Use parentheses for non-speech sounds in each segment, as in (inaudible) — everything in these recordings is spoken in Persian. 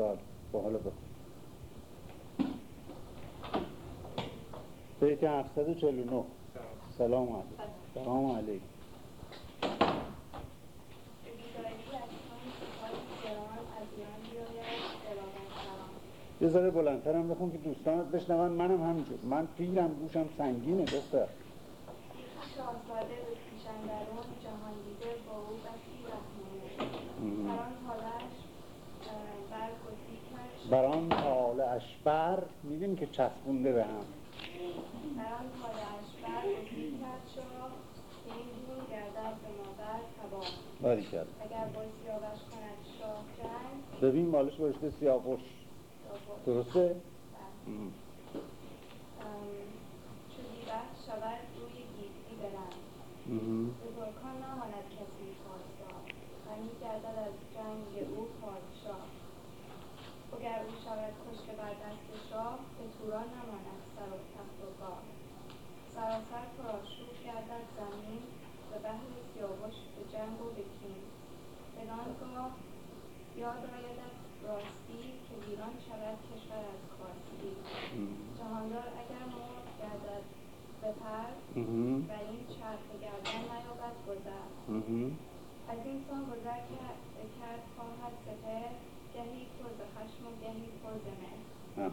سال با حالا بخون. بیت 749 سلام علیکم. سلام علیکم. یه ذره بلندترم بخون که دوستانت بشنون. منم همینجور. من پیرم گوشم سنگینه دختر. شاهزاده به پیشندرون جهان دیده با او بسی رحمانه بران حالش برگ و بران طالعش بر میدیم که چسبونده به هم. بران و تیکش شاه که این گردد به مادر تباه باری کرد. اگر با سیاوش کند شاه جنگ. ببین بالش باشته سیاوش. درسته؟ ام، چو دیوه شود روی گیتی مهم. به برکان نماند کسی پاسدار غمی گردد از جنگ او او شود کشته بر دست شاه به توران نماند سر و تخت و گاه سراسر پرآشوب گردد زمین به بهر سیاوش به جنگ و به کین بدانگاه یاد آیدت راستی که ویران شود کشور از کاستی جهاندار اگر مرد گردد به پر مهم. و این چرخ گردن نیابد گذر. از این سان گذر کرد خواهد سپر گهی پر ز خشم و گهی پر ز مهر آه.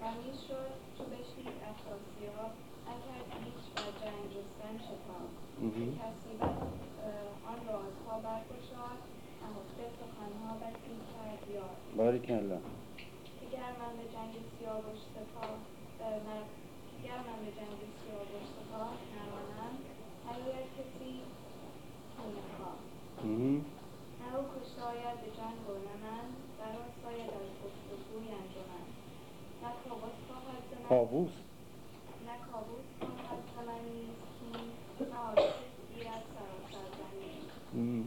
غمی شد چو بشنید افراسیاب نکرد هیچ بر جنگ جستن شتاب. کسی آن رازها برگشاد نهفته سخنها بسی کرد یاد باری کلا دیگر من به جنگ سیاوش سپاه اه، نه- دیگر من به جنگ سیاوش سپاه نمانم اگر کسی خونه خواه مهم. نه او کشته آید به جنگ و نه من برآساید از گفت و گوی انجمن نه کابوس خواهد ز من کابوس. نه کابوس.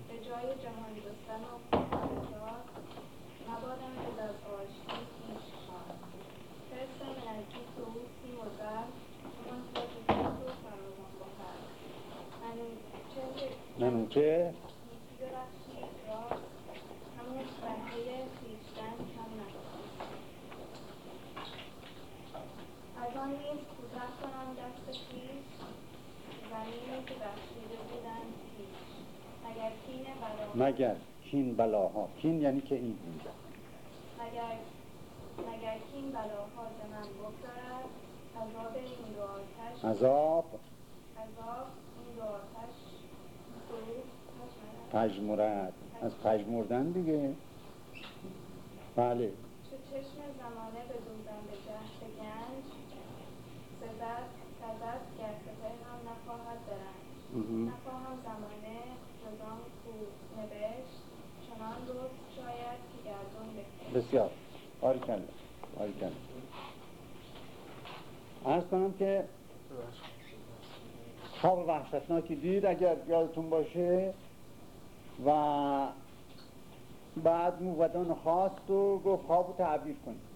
به جای جهان جستن و مبادم آشتی پیش و فراوان منوچه گیتی درخشید راست همون بهره خویشتن کم نکرد از آن نیز کوته کنم دست خویش زمینی که بخشیده بودند پیش مگر کین بلا مگر کین بلاها کین یعنی که این اینجا. مگر مگر کین بلاها ز من بگذرد عذاب این دو آتش عذاب. عذاب این دو آتش پژمرد. از پژمردن دیگه. بله. چو چشم زمانه به دوزن به جهد گنج؟ سزد سزد گر سپهرم نخواهد نخواهم زمانه جزان کو نوشت. چنان درست شاید که گردون بسیار. ارز کنم که خواب وحشتناکی دید اگر یادتون باشه و بعد موبدان خواست و گفت خواب رو تعبیر کنید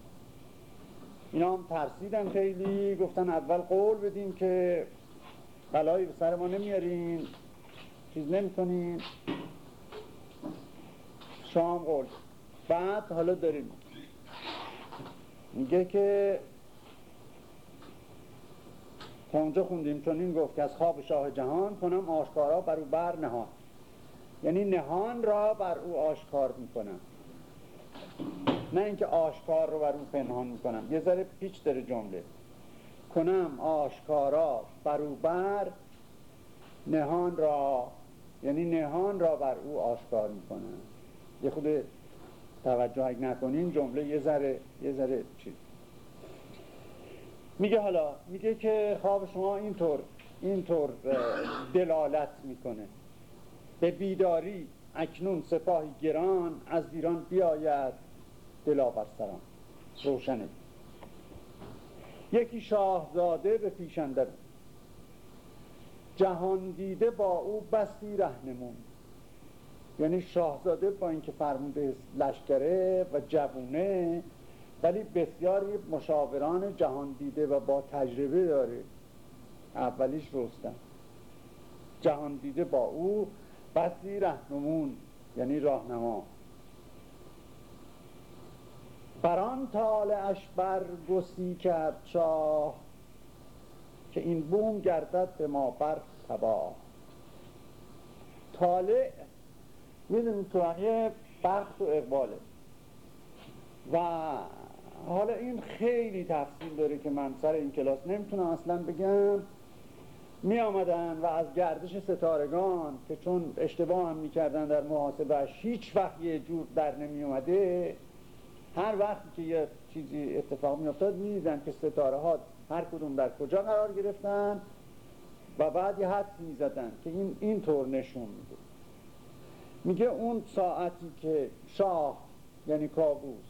اینا هم ترسیدن خیلی. گفتن اول قول بدیم که بلایی سر ما نمیارین. چیز نمی‌کنین. شام قول بعد حالا داریم. میگه که اونجا خوندیم چون این گفت که از خواب شاه جهان کنم آشکارا بر او بر نهان. یعنی نهان را بر او آشکار می‌کنم. نه اینکه آشکار رو بر او پنهان می‌کنم. یه ذره پیچ داره جمله. کنم آشکارا بر او بر نهان را یعنی نهان را بر او آشکار می‌کنم. یه خود توجه نکنین جمله یه ذره یه ذره چیز. میگه حالا میگه که خواب شما اینطور اینطور دلالت می‌کنه. به بیداری اکنون سپاهی گران از ایران بیاید دلاور سران. روشنه. یکی شاهزاده به پیشنده جهان دیده با او بستی رهنمون یعنی شاهزاده با اینکه فرموده لشکره و جوونه ولی بسیاری مشاوران جهان دیده و با تجربه داره. اولیش رستم. جهان دیده با او بسی رهنمون یعنی راهنما. بران طالعش برگسی کرد شاه که این بوم گردد به ما بر تباه. طالع می‌دونی تو بخت و اقباله. و حالا این خیلی تفصیل داره که من سر این کلاس نمی‌تونم اصلا بگم. می آمدن و از گردش ستارگان که چون اشتباه هم می‌کردن در محاسبه هیچ وقت یه جور در نمی هر وقتی که یه چیزی اتفاق می افتاد می دیدن که ستاره ها هر کدوم در کجا قرار گرفتن و بعد یه حد می که این این طور نشون میده. میگه اون ساعتی که شاه یعنی کابوس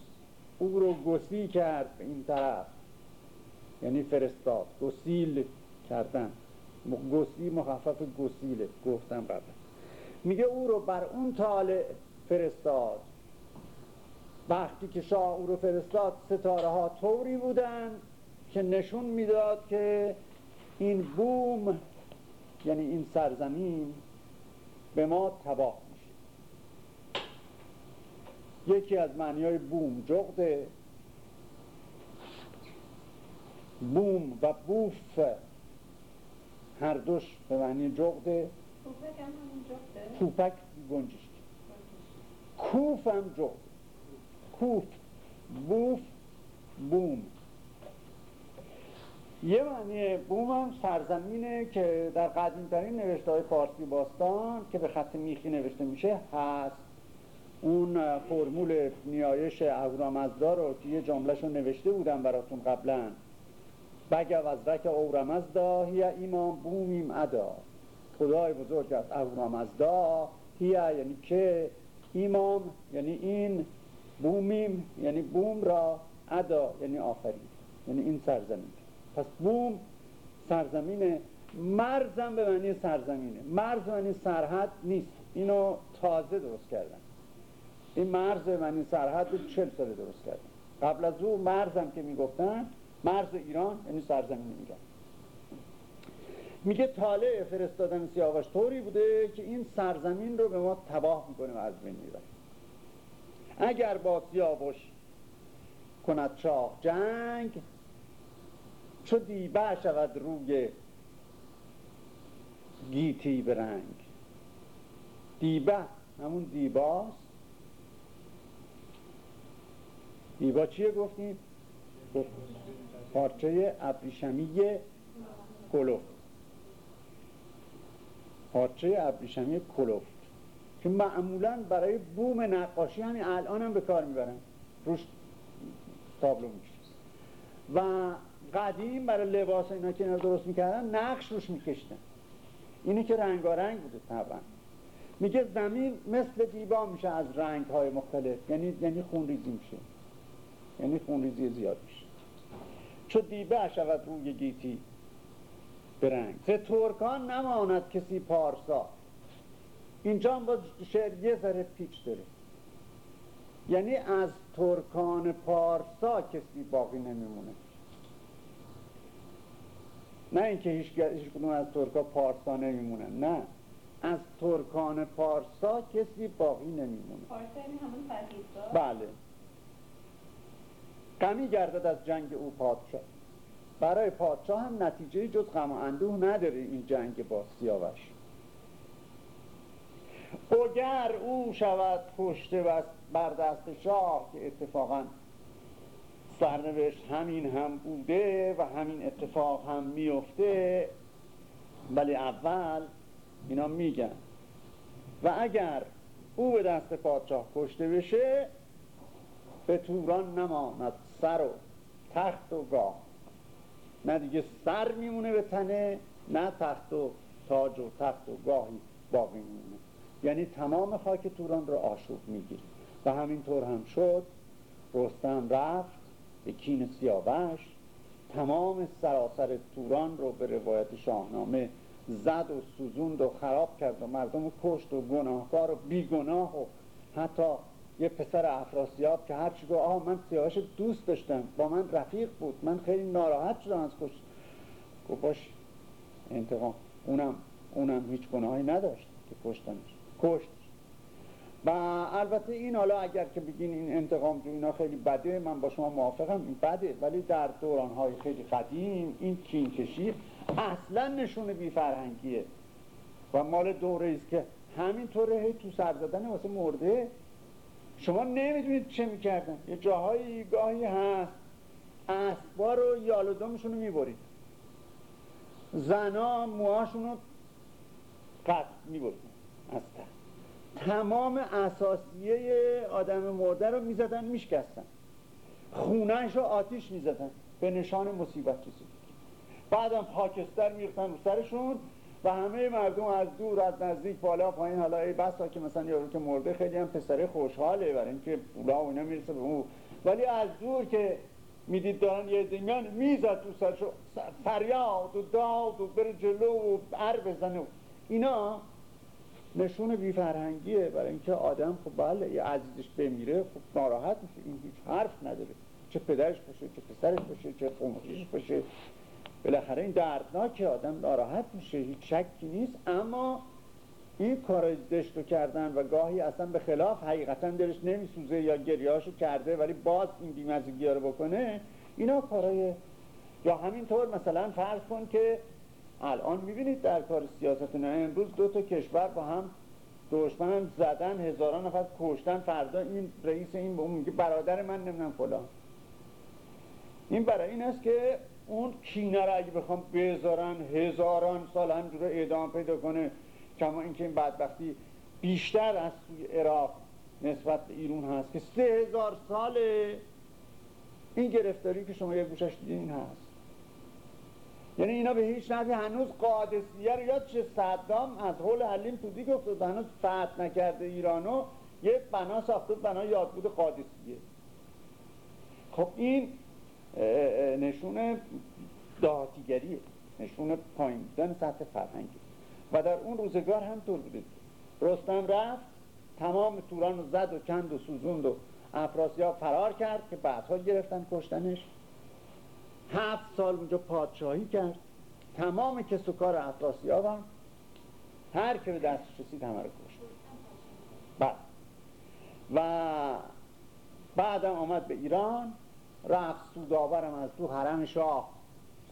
او رو گسی کرد به این طرف یعنی فرستاد گسیل کردن گسی مخفف گسیله گفتم قبل. میگه او رو بر اون طالع فرستاد. وقتی که شاه او رو فرستاد ستاره ها طوری بودن که نشون می‌داد که این بوم یعنی این سرزمین به ما تباه میشه. یکی از معنی بوم جغده بوم و بوف. هر دوش به معنی جغده. پوپک گنجش کوف هم جغده کوف بوف بوم یه معنی بوم هم سرزمینه که در قدیمترین نوشته های فارسی باستان که به خط میخی نوشته میشه هست. اون فرمول نیایش اهورامزدا رو که یه جملهش رو نوشته بودم براتون قبلا. بگو از رک اورامزدا هی ایمان بومیم ادا خدای بزرگ از اهورامزدا هی یعنی که ایمام یعنی این بومیم یعنی بوم را ادا یعنی آفرین یعنی این سرزمین. پس بوم سرزمین مرزم به معنی سرزمینه. مرز معنی سرحد نیست. اینو تازه درست کردن. این مرز به معنی سرحد رو چل ساله درست کردن. قبل از او مرزم که می‌گفتن مرز ایران یعنی سرزمین ایران. میگه طالع فرستادن سیاوش طوری بوده که این سرزمین رو به ما تباه می‌کنه و از بین می‌بره. اگر با سیاوش کند شاه جنگ چو دیبه شود روی گیتی به رنگ. دیبه همون دیباست. دیبا چیه گفتیم؟ پارچه ابریشمی کلوفت پارچه ابریشمی کلوفت که معمولا برای بوم نقاشی همین الان هم به کار می‌برن. روش تابلو میشه. و قدیم برای لباس اینا که اینا درست می‌کردن نقش روش میکشتن. اینی که رنگارنگ بوده طبعا. میگه زمین مثل دیبا میشه از رنگ های مختلف. یعنی یعنی خونریزی میشه. یعنی خونریزی زیاد میشه. چو دیبه شود روی گیتی برنگ ز ترکان نماند کسی پارسا. اینجا با شعر یه ذره پیچ داره. یعنی از ترکان پارسا کسی باقی نمیمونه. نه اینکه هیچ, کدوم از ترکا پارسا نمیمونن نه. از ترکان پارسا کسی باقی نمیمونه. پارسا یعنی همون بله. غمی گردد از جنگ او پادشاه. برای پادشاه هم نتیجه جز غم و اندوه نداره این جنگ با سیاوش. اگر او شود کشته بر دست شاه که اتفاقا سرنوشت همین هم بوده و همین اتفاق هم میفته ولی اول اینا میگن. و اگر او به دست پادشاه کشته بشه به توران نماند سر و تخت و گاه. نه دیگه سر میمونه به تنه نه تخت و تاج و تخت و گاهی باقی میمونه. یعنی تمام خاک توران رو آشوب می‌گیره و همینطور هم شد رستم رفت به کین سیاوش تمام سراسر توران رو به روایت شاهنامه زد و سوزوند و خراب کرد و مردم کشت و گناهکار و بیگناه و حتی یه پسر افراسیاب که هرچی گفت آه من سیاوش دوست داشتم با من رفیق بود من خیلی ناراحت شدم از کشت. گفت باش انتقام اونم اونم هیچ گناهی نداشت که کشتنش. کشت. و البته این حالا اگر که بگین این انتقام جو اینا خیلی بده من با شما موافقم این بده. ولی در دورانهای خیلی قدیم این کینکشی اصلا نشون بی فرهنگیه و مال دوره است که همینطوره هی تو سر زدن واسه مرده. شما نمی‌دونید چه می‌کردن. یه جاهایی گاهی هست اسبا رو یالودامشون رو می‌برید. زنا موهاشون رو قطع می‌برید. از تمام اساسیه آدم مرده رو می‌زدن میشکستن. خونهش رو آتیش می‌زدن به نشان مصیبت رسید. بعدم خاکستر می‌رفتن رو سرشون و همه مردم از دور از نزدیک بالا پایین حالا ای بسا که مثلا یارو که مرده خیلی هم پسره خوشحاله برای اینکه پولا و اینا می‌رسه به اون. ولی از دور که می‌دید دارن یه دنگان می‌زد تو سرشو. فریاد و داد و بره جلو و بر بزنه. اینا نشون بی فرهنگیه برای اینکه آدم خب بله یه عزیزش بمیره خب ناراحت میشه. این هیچ حرف نداره. چه پدرش باشه چه پسرش باشه چه قومتیش باشه. بالاخره این دردناکه آدم ناراحت میشه. هیچ شکی نیست. اما این کار زشت رو کردن و گاهی اصلا به خلاف حقیقتا دلش نمیسوزه یا گریهاشو کرده ولی باز این بیمزگی رو بکنه اینا کارای یا همینطور مثلا فرض کن که الان می‌بینید در کار سیاست امروز دو تا کشور با هم دشمن زدن هزاران نفر کشتن فردا این رئیس این به اون میگه برادر من نمی‌دونم فلان. این برای این است که اون کینه را اگه بخوام بذارن هزاران سال همجور اعدام پیدا کنه. کما اینکه این بدبختی بیشتر از سوی عراق نسبت به ایرون هست که سه هزار سال این گرفتاری که شما یک گوشش دیدین هست. یعنی اینا به هیچ نحوی هنوز قادسیه رو یاد چه صدام از حول حلیم تو دیگه افتاد. هنوز فتح نکرده ایرانو. یه بنا ساخته بنا یادبود قادسیه. خب این نشون دهاتیگریه. نشون پایین بودن سطح فرهنگی و در اون روزگار هم طور بوده. رستم رفت تمام توران رو زد و کند و سوزوند و افراسیاب فرار کرد که بعدها گرفتن کشتنش. هفت سال اونجا پادشاهی کرد. تمام کس و کار افراسیاب هم هر که به دستش رسید همه رو کشت. بعد و بعدم آمد به ایران. رفت سوداورم از تو حرم شاه.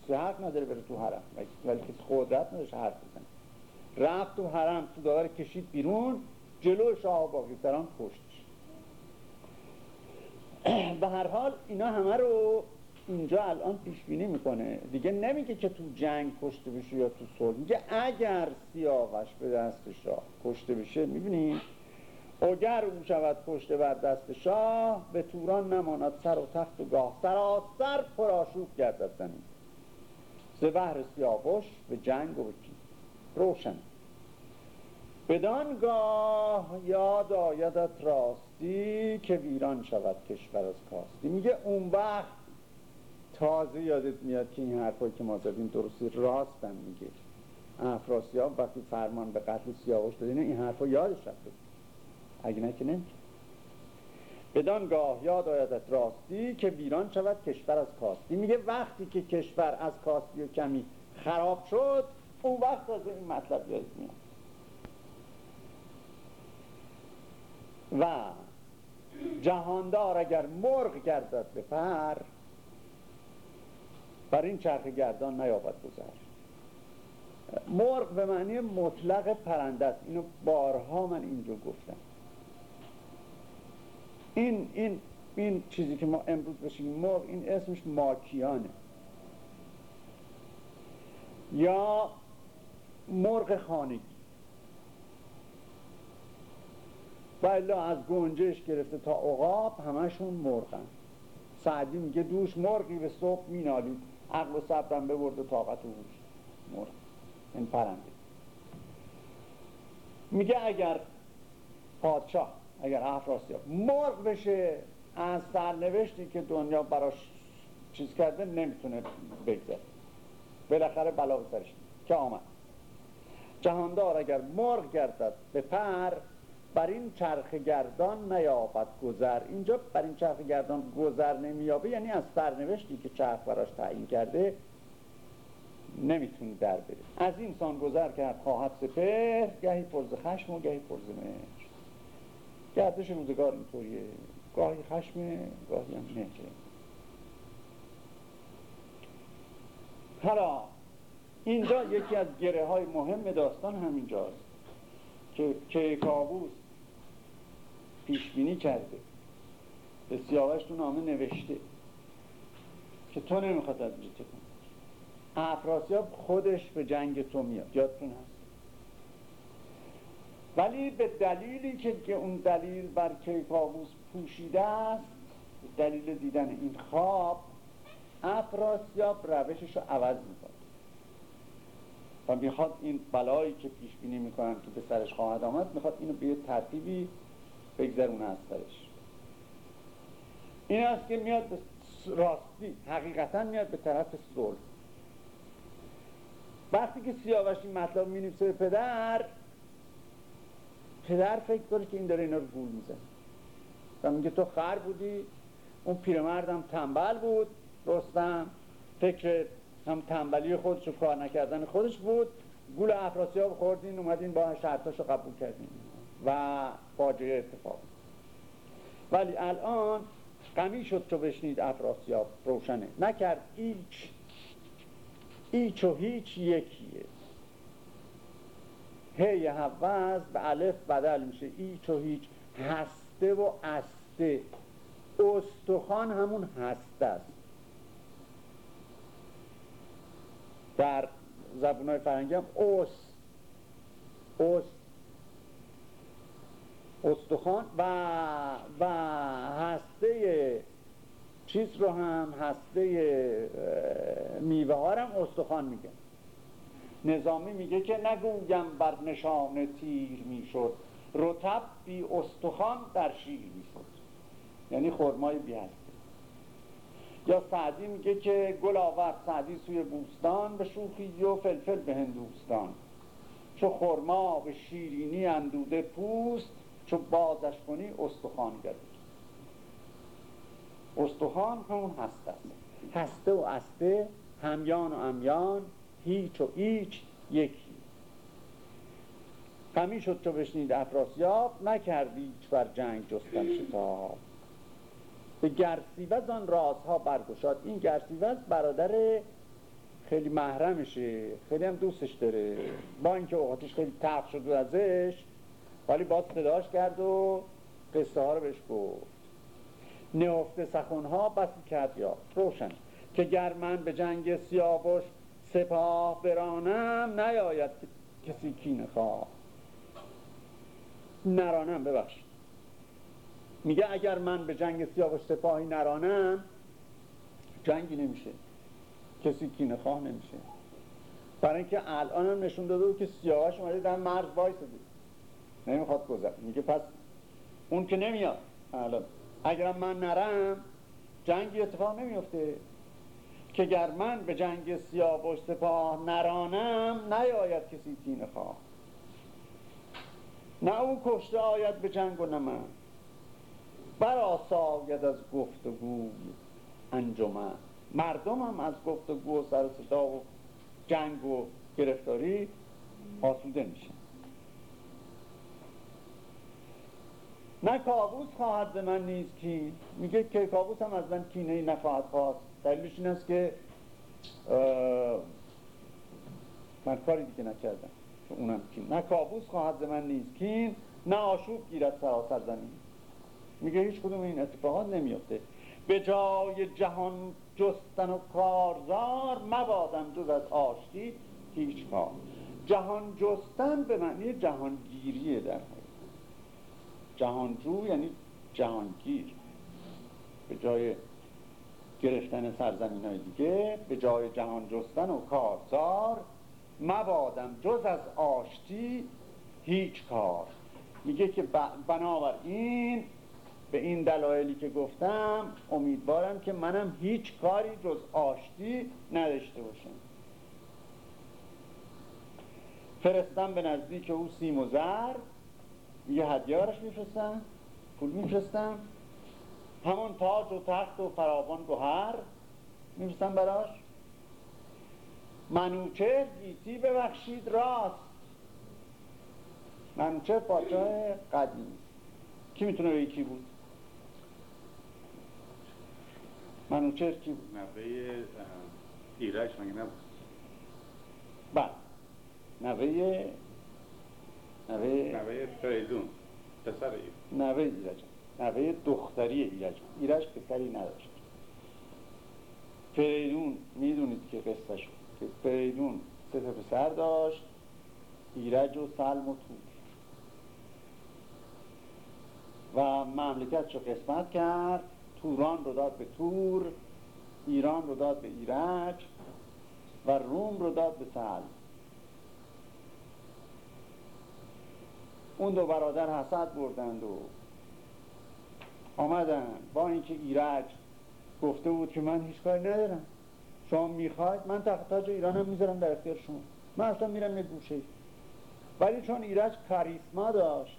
حق نداره بره تو حرم. ولی کسی قدرت نداشت حرف بزنه. رفت تو حرم سوداور کشید بیرون. جلو شاه باقی سران کشتش. (clears throat) به هر حال اینا همه رو اینجا الان پیش بینی می‌کنه. دیگه نمیگه که تو جنگ کشته بشه یا تو صلح. میگه اگر سیاوش به دست شاه کشته بشه می‌بینید اگر او شود کشته بر دست شاه به توران نماند سر و تخت و گاه. سراسر پرآشوب گردد زمین. ز بهر سیاوش به جنگ و به روشن. بدانگاه یاد آیدت راستی که ویران شود کشور از کاستی. میگه اون وقت تازه یادت میاد که این حرفایی که ما زدیم درستی راستن میگه. افراسیاب وقتی فرمان به قتل سیاوش دادین این حرفا یادش رفته. اگه نه که بدان گاه یاد آیدت راستی که ویران شود کشور از کاستی. میگه وقتی که کشور از کاستی و کمی خراب شد اون وقت از این مطلب یاد میاد. و جهاندار اگر مرغ گردد به پر بر این چرخ گردان نیابد گذر. مرغ به معنی مطلق پرنده است. اینو بارها من اینجا گفتم. این این این چیزی که ما امروز بشیم مرغ این اسمش ماکیانه. یا مرغ خانگی. و از گنجش گرفته تا عقاب همشون مرغن. سعدی میگه دوش مرغی به صبح مینالید. عقل و صبرم ببرد طاقت و مرغ این پرنده. میگه اگر پادشاه اگر افراسیاب مرغ بشه از سرنوشتی که دنیا براش چیز کرده نمی‌تونه بگذاره بالاخره بلا که آمد. جهاندار اگر مرغ گردد به پر بر این چرخ گردان نیابد گذر. اینجا بر این چرخ گردان گذر نمیابه یعنی از سرنوشتی که چرخ براش تعیین کرده نمی‌تونه در بره از این سان گذر کرد خواهد سپر گهی پرز خشم و گهی پرز مهر. گردش روزگار اینطوریه. گاهی خشم گاهی هم مهره. حالا اینجا یکی از گره های مهم داستان همینجاست که که کابوس پیش بینی کرده. به سیاوش تو نامه نوشته. که تو نمی‌خواد از اینجا تکون افراسیاب خودش به جنگ تو میاد. یادتون هست؟ ولی به دلیلی که اون دلیل بر کیکاووس پوشیده است دلیل دیدن این خواب افراسیاب روشش رو عوض می‌کنه. و می‌خواد این بلایی که پیش بینی می‌کنن که به سرش خواهد آمد می‌خواد اینو به ترتیبی بگذرونه از سرش این است که میاد راستی حقیقتا میاد به طرف صلح. وقتی که سیاوش این مطلب می به پدر پدر فکر کنه که این داره اینا رو گول می‌زنه. و میگه تو خر بودی اون پیرمردم تنبل بود رستم فکر هم تنبلی خودش و کار نکردن خودش بود. گول افراسیاب خوردین اومدین با شرطاش رو قبول کردین. و فاجعه اتفاق. ولی الان غمی شد چو بشنید افراسیاب روشنه. نکرد ایچ ایچ و هیچ یکیه. هی حوز به الف بدل میشه. ایچ و هیچ هسته و استه. استخوان همون هسته است. در زبون های فرنگی هم اوس اوس استخوان و و هسته چیز رو هم هسته میوه ها هم استخوان میگه. نظامی میگه که نگویم بر نشان تیر می‌شد. رتب بی استخوان در شیر می‌شد. یعنی خرمای بی یا سعدی میگه که گل آورد سعدی سوی بوستان به شوخی و فلفل به هندوستان. چو خرما به شیرینی اندوده پوست چو بازش کنی استخوان گرد استخوان همون هسته است. هسته و استه همیان و امیان هیچ و ایچ یکی. غمی شد چو بشنید افراسیاب نکردی بر جنگ جستن شتاب. به گرسیوز آن رازها برگشاد. این گرسیوز برادر خیلی محرمشه خیلی هم دوستش داره. با اینکه اوقاتش خیلی تق شد ازش ولی باز صداش کرد و قصه ها رو بهش گفت. نهفته سخونها بسی کرد یا. روشن. که گر من به جنگ سیاوش سپاه برانم نیاید کسی کی خواه. نرانم ببخشید میگه اگر من به جنگ سیاوش سپاهی نرانم جنگی نمیشه. کسی کینه خواه نمیشه. برای اینکه الان هم نشون داده بود که سیاوش اومده در مرز وایساده. نمی‌خواد گذر میگه پس اون که نمیاد. الان. اگر من نرم جنگی اتفاق نمیفته. که گر من به جنگ سیاوش سپاه نرانم نیاید کسی کینه خواه. نه او کشته آید به جنگ و نه من. براساید از گفتگوی انجمن. مردم هم از گفتگو و سر صدا و جنگ و گرفتاری آسوده میشن. نه کابوس خواهد به من نیز کین میگه که کابوس هم از من کینه نخواهد خواست. دلیلش این است که من کاری دیگه نکردم که اونم کین. نه کابوس خواهد به من نیز کین نه آشوب گیرد سراسر زمین. میگه هیچ کدوم این اتفاقات نمیفته به جای جهان جستن و کارزار مبادم جز از آشتی هیچ کار جهان جستن به معنی جهانگیریه در جهانجو یعنی جهانگیر. به جای گرفتن سرزمین های دیگه به جای جهان جستن و کارزار مبادم جز از آشتی هیچ کار. میگه که بنابراین به این دلایلی که گفتم امیدوارم که منم هیچ کاری جز آشتی نداشته باشم. فرستم به نزدیک او سیم و زر. یه هدیارش میفرستم پول میفرستم. همون تاج و تخت و فراوان گوهر میفرستم براش. منوچه گیتی ببخشید راست. منوچه پاچه قدیم. کی می‌تونه به کی بود؟ منوچهر کی بود؟ نوه ایرج مگه نبود؟ بله. نوه نوه نوه فریدون پسر نوه ایرج. نوه دختری ایرج. ایرج پسری نداشت. فریدون می‌دونید که قصه شد که فریدون سه تا پسر داشت ایرج و سلم و تور و مملکت رو قسمت کرد توران رو داد به تور ایران رو داد به ایرج و روم رو داد به سلم. اون دو برادر حسد بردند و آمدن. با اینکه ایرج گفته بود که من هیچ کاری ندارم. شما می‌خواید من تخت تاج ایرانم می‌ذارم در اختیار شما. من اصلا میرم یه گوشه. ولی چون ایرج کاریسما داشت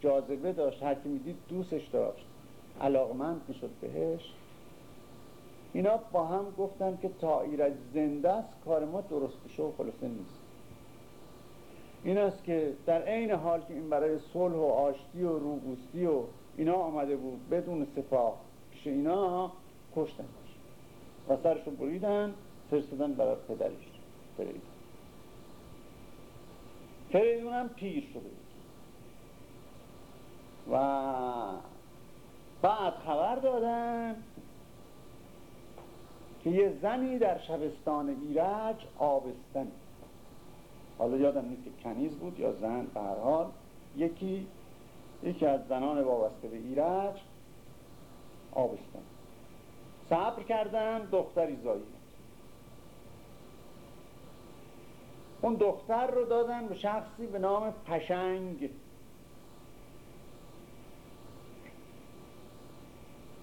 جاذبه داشت هر کی می‌دید دوستش داشت علاقمند می‌شد بهش اینا با هم گفتن که تا ایرج زنده است کار ما درست بشه و خلاصه نیست. این است که در عین حال که این برای صلح و آشتی و روبوستی و اینا آمده بود بدون سپاه پیش اینا کشتن. و سرشو بریدن فرستادن برای پدرش. فریدون. فریدون هم پیر شده و بعد خبر دادن که یه زنی در شبستان ایرج آبستن حالا یادم نیست که کنیز بود یا زن به هر حال. یکی یکی از زنان وابسته به ایرج آبستن. صبر کردن دختری زایی اون دختر رو دادن به شخصی به نام پشنگ.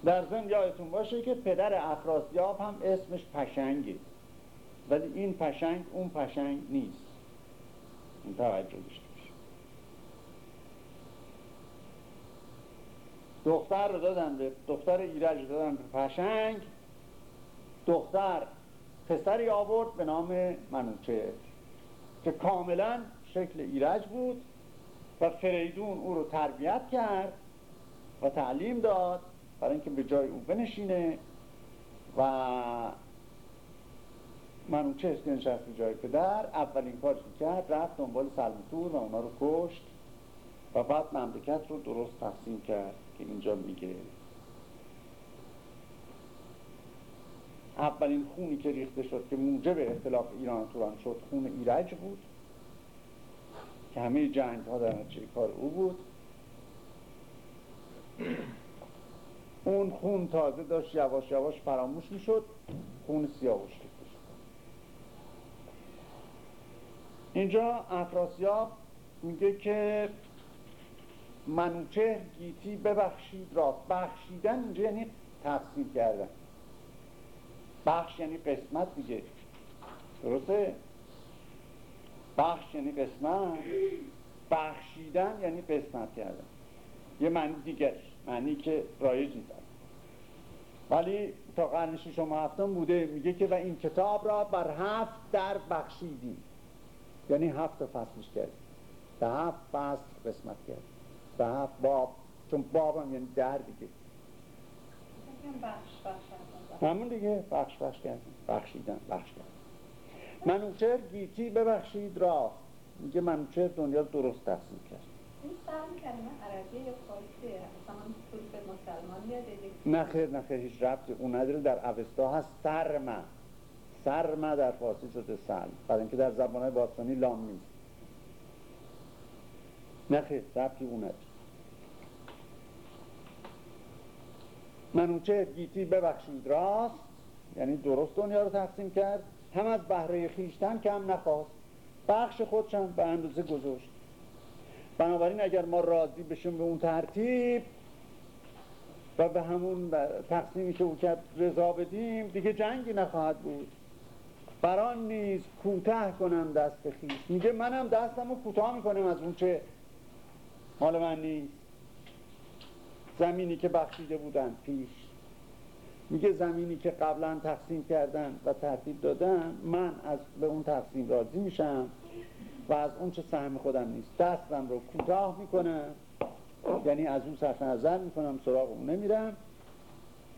در زن یادتون باشه که پدر افراسیاب هم اسمش پشنگه. ولی این پشنگ اون پشنگ نیست. توجه داشته دختر رو دادن به دختر ایرج دادن به پشنگ دختر. پسری آورد به نام منوچه که کاملا شکل ایرج بود و فریدون او رو تربیت کرد و تعلیم داد برای اینکه به جای او بنشینه و منوچه که نشست به جای پدر اولین کارش کرد رفت دنبال سلمتور و اونا رو کشت و بعد مملکت رو درست تقسیم کرد که اینجا میگه. اولین خونی که ریخته شد که موجب اختلاف ایران و توران شد خون ایرج بود که همه جنگ ها در نتیجه کار او بود. اون خون تازه داشت یواش یواش فراموش می‌شد خون سیاوش ریخته شد اینجا افراسیاب میگه که منوچه گیتی ببخشید راست بخشیدن اینجا یعنی تقسیم کردن. بخش یعنی قسمت دیگه. درسته؟ بخش یعنی قسمت. بخشیدن یعنی قسمت کردن. یه معنی دیگرش معنی که رایج نیست. ولی تا قرن شما هفتم بوده. میگه که و این کتاب را بر هفت در بخشیدیم. یعنی هفت فصلش کردیم. به هفت فصل قسمت کردیم. به هفت باب چون باب هم یعنی در دیگه. همون دیگه بخش بخش کردن بخشیدن بخش کردن منوچر گیتی ببخشید را. میگه منوچر دنیا درست تقسیم کرد. این کلمه عربی یا فارسیه به مسلمان نه خیر نه خیر هیچ ربطی اون نداره. در اوستا هست سرمه سرمه در فارسی شده سلم برای اینکه در زبانهای باستانی لام نیست. نه خیر ربطی اون منوچه گیتی ببخشید راست؟ یعنی درست دنیا رو تقسیم کرد؟ هم از بهره خیشتن کم نخواست. بخش خودشم به اندازه گذاشت. بنابراین اگر ما راضی بشیم به اون ترتیب و به همون تقسیمی که او کرد رضا بدیم دیگه جنگی نخواهد بود. بران نیز کوتاه کنم دست خیش. میگه منم دستم رو کوتاه می‌کنم از اون چه مال من نیست. زمینی که بخشیده بودن پیش میگه زمینی که قبلا تقسیم کردن و ترتیب دادن من از به اون تقسیم راضی میشم و از اون چه سهم خودم نیست. دستم رو کوتاه می‌کنم. یعنی از اون صرف نظر می‌کنم سراغ اون نمیرم.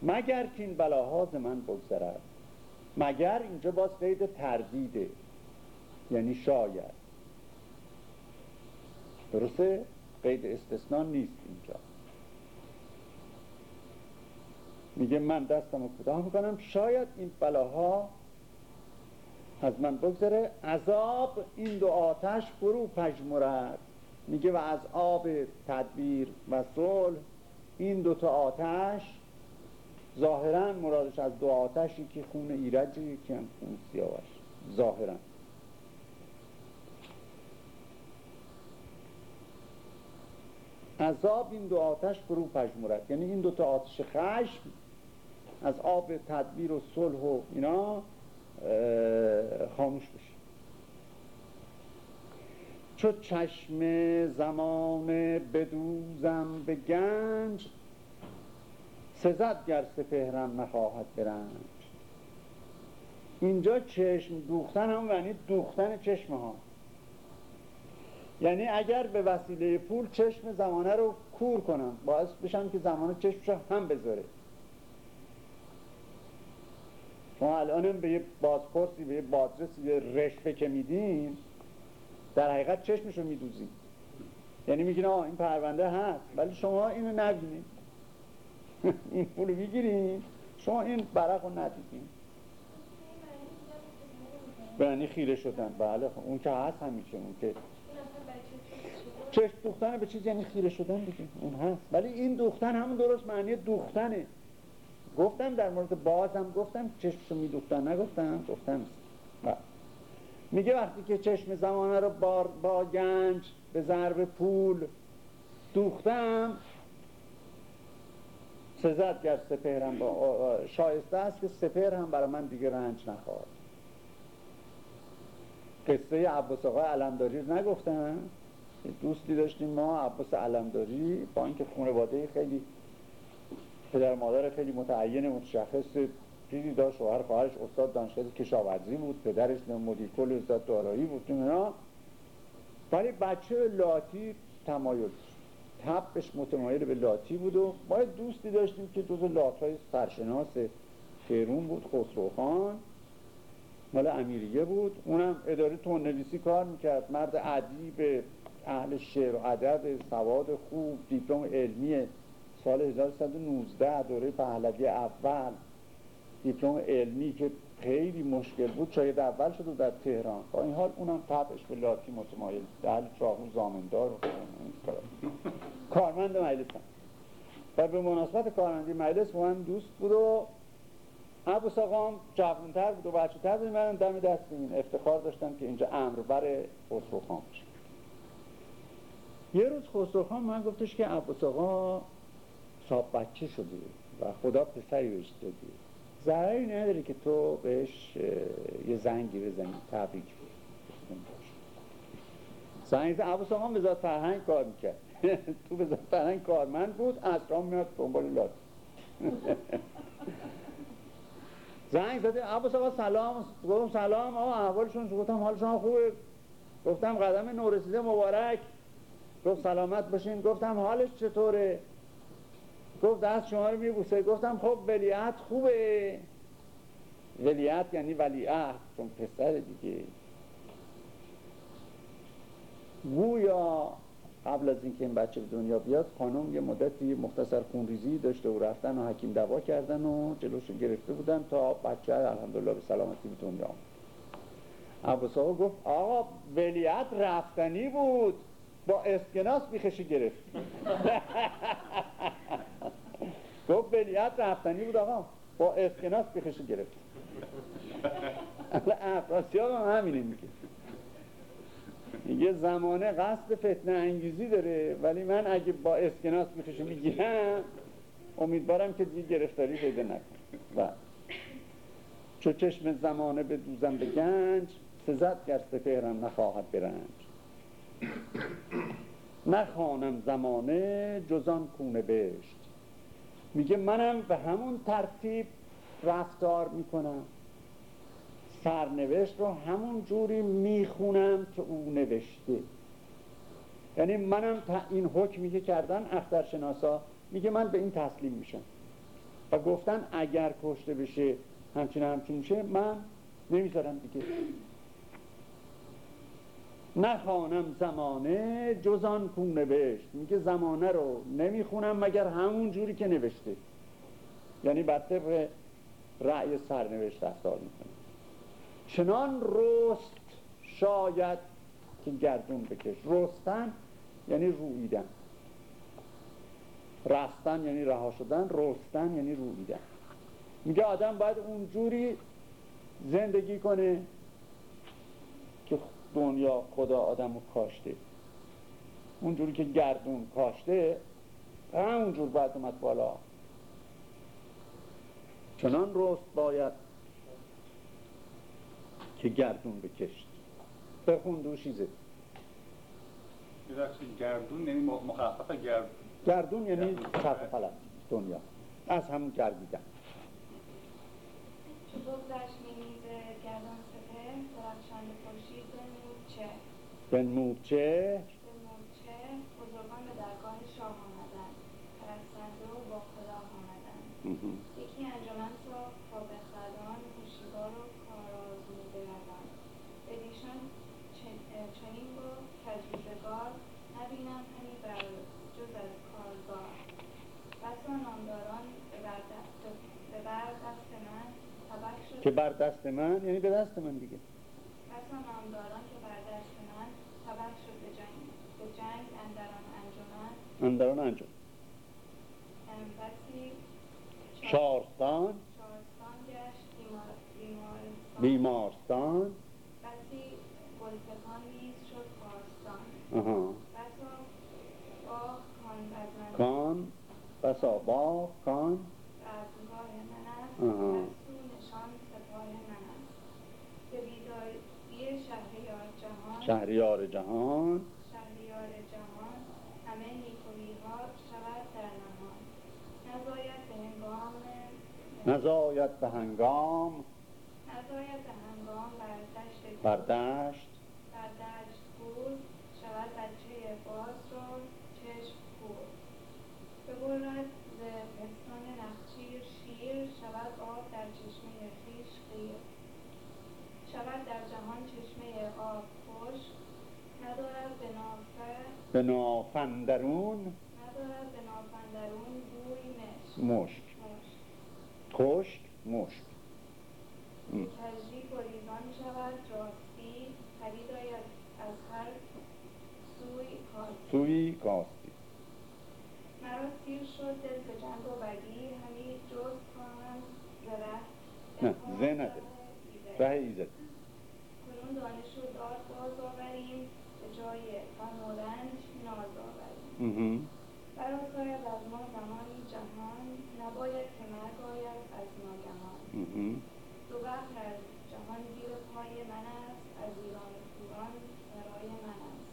مگر که این بلاها من بگذرد. مگر اینجا باز قید تردیده یعنی شاید. درسته؟ قید استثنان نیست اینجا. میگه من دستم رو کوتاه می‌کنم. شاید این بلاها از من بگذره. عذاب این دو آتش فرو پژمرد. میگه و از آب تدبیر و صلح این دو تا آتش ظاهرا مرادش از دو آتشی که خون ایرج یکی هم خون سیاوش. ظاهرا. عذاب این دو آتش فرو پژمرد. یعنی این دو تا آتش خشم از آب تدبیر و صلح و اینا خاموش بشه. چو چشم زمان بدوزم به گنج سزد گر سپهرم نخواهد برنج اینجا چشم دوختن هم یعنی دوختن چشم ها. یعنی اگر به وسیله پول چشم زمانه رو کور کنم باعث بشم که زمانه چشمش هم بذاره. ما الان به یه بازپرسی به یه بازرسی به رشوه که میدیم در حقیقت چشمش رو میدوزیم. یعنی میگین آه این پرونده هست ولی شما اینو نبینید. (laughs) این پولو می‌گیریم. شما این برق رو ندیدیم. یعنی خیره شدن. بله خب اون که هست همیشه اون که چشم دوختن به چیز یعنی خیره شدن دیگه. اون هست. ولی این دوختن همون درست معنی دوختنه. گفتم در مورد بازم گفتم چشمشو میدوختن. نگفتم گفتم. بله. میگه وقتی که چشم زمانه رو بار با گنج به ضرب پول دوختم سزد گر سپهرم با شایسته است که سپهر هم برای من دیگه رنج نخواهد قصه عباس آقای علمداری رو نگفتم. دوستی داشتیم ما عباس علمداری با اینکه خانواده خیلی پدر مادر خیلی متعین متشخص. چیزی داشت شوهر خواهرش استاد دانشگاه کشاورزی بود پدرش مدیر کل استاد دارایی بود اینا. ولی بچه لاتی تمایل تبش متمایل به لاتی بود و ما دوستی داشتیم که جز لات های سرشناس فیرون بود خسروخان مال امیریه بود. اونم اداره تونویسی کار می‌کرد. مرد ادیب اهل شعر و ادب سواد خوب دیپلم علمی سال 1119 دوره پهلوی اول. دیپلم علمی که خیلی مشکل بود. شاید اول شد در تهران. با این حال اونم طبعش به لاتی متمایل. در چاقو زامندار کارمند مجلس و به مناسبت کارمندی مجلس با من دوست بود و ابو ساقام جوانتر بود و بچه تر بود. من دم دست این افتخار داشتم که اینجا امر بر خسرو خان یه روز خسرو خان من گفتش که ابو آقا صاحب بچه شده و خدا پسری بهش دادی ضرری نداره که تو بهش یه زنگی بزنی تبریک زنگ ابو سامان به فرهنگ کار می‌کرد. (laughs) تو به فرهنگ کارمند بود اسرام میاد دنبال لات (laughs) زنگ زده ابو آقا سلام گفتم سلام آقا احوالشون گفتم حالشون خوبه؟ گفتم قدم نورسیده مبارک. گفت سلامت باشین. گفتم حالش چطوره؟ گفت دست شما رو میبوسه. گفتم خب ولیعت خوبه. ولیعت یعنی ولیعت چون پسر دیگه. گویا قبل از اینکه این بچه به دنیا بیاد خانم یه مدتی مختصر خونریزی داشته و رفتن و حکیم دوا کردن و جلوش گرفته بودن تا بچه الحمدلله به سلامتی به دنیا عباس آقا گفت آقا ولیعت رفتنی بود. با اسکناس بیخشی گرفت (laughs) گفت ولیت رفتنی بود آقا. با اسکناس بیخشی گرفت. افراسی هم همینه میگه. یه زمانه قصد فتنه انگیزی داره ولی من اگه با اسکناس میخشه می‌گیرم امیدوارم که دیگه گرفتاری پیدا نکنم و چو چشم زمانه به دوزم به گنج سزد گر سپهرم نخواهد برنج نخوانم زمانه جزان کونه بشت میگه منم به همون ترتیب رفتار می‌کنم. سرنوشت رو همون جوری می‌خونم که او نوشته. یعنی منم این حکمی که کردن اخترشناسا میگه من به این تسلیم میشم. و گفتن اگر کشته بشه همچین همچین میشه من نمی‌ذارم دیگه. نخوانم زمانه جزان کون نوشت. میگه زمانه رو نمی‌خونم مگر همون جوری که نوشته. یعنی بر طبق رأی سرنوشت رفتار می‌کنه. چنان رست شاید که گردون بکش. رستن یعنی رویدن رستن یعنی رها شدن رستن یعنی رویدن میگه آدم باید اونجوری زندگی کنه دنیا خدا آدم رو کاشته. اونجوری که گردون کاشته همونجور باید اومد بالا. چنان رست باید که گردون بکشت. بخون دوشیزه گردون یعنی مخفف گرد گردون یعنی چرخ فلک دنیا. از همون گردیدن. چه بگذشت میمیز گردان سپه؟ درخشند خورشید؟ بنمود چه بنمود چه بنمود چه بزرگان به درگاه شاه آمدن. پرستنده و با خدا آمدن. یکی انجمن را با بخردان هوشیار و کارآزموده روان بدیشان چنین گفت کجروزگار نبینم همی بر جز از کارگاه. بسا نامداران به بر دست من که بر دست من؟ یعنی به دست من دیگه. بسا نامداران که بر دست من طبق شد به جنگ به جنگ اندران انجمن بسی شارستان بیمارستان. بسی نیز شد پارستان آها بسا باغ کان کان. بسا باغ کان. من است. آها. بر سو نشان سپاه من است. به بیداری شهریار جهان. شهریار جهان شهریار جهان همه نیکوییها شود در نهان نزاید به هنگام نزاید به هنگام. نزاید به هنگام بر دشت بر دشت. بر دشت کور شود بچه باز را چشم کور ببرد ز پستان نخچیر شیر شود آب در چشمه خویش غیر شود در جهان چشمه آب خوش ندارد به نافه. به نافندرون. ندارد به نافندرون بوی مشک. مشک. خشک مشک. کجی گریزان شود راستی پدید آید از هر سوی کاستی. سوی کاستی. مرا سیر شد دل به جنگ و بدی. همی جست کنم ز ره نه، دهان ز نده. ره ایزد. کنون دانش و داد باز آوریم. به جای ناز آوریم. از ما زمانی جهان نباید که مرگ آید از ناگهان مهم. دو بحر از جهان زیر پای من است از ایران و توران سرای من است.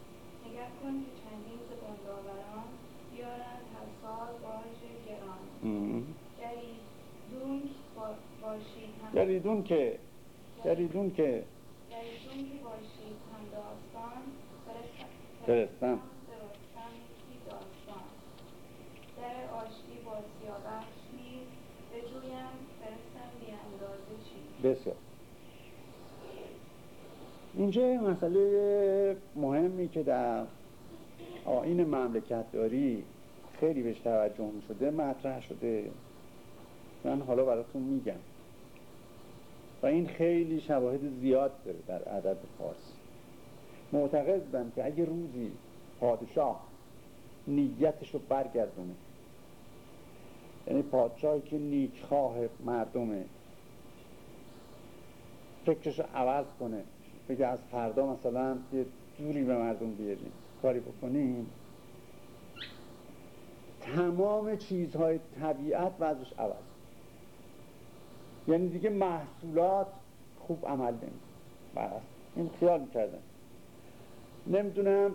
نگه کن که چندین ز بندآوران بیارند هر سال باج گران. مهم. گری دونک با- باشید هم گریدون که گریدون که گریدون که باشید هم داستان. فرستم یکی داستان در آشتی با سیاوش نیز بجویم فرستم بی اندازه چیز بسیار. اینجا مسئله مهمی که در آین مملکت داری خیلی بهش توجه شده مطرح شده. من حالا براتون میگم. و این خیلی شواهد زیاد داره در ادب فارسی. معتقد بودم که اگه روزی پادشاه نیتش رو برگردونه یعنی پادشاهی که نیکخواه مردمه فکرش رو عوض کنه. بگه از فردا مثلا یه دوری به مردم بیاریم. کاری بکنیم؟ تمام چیزهای طبیعت وضعش عوض. یعنی دیگه محصولات خوب عمل نمی بس این خیال می‌کردن نمی‌دونم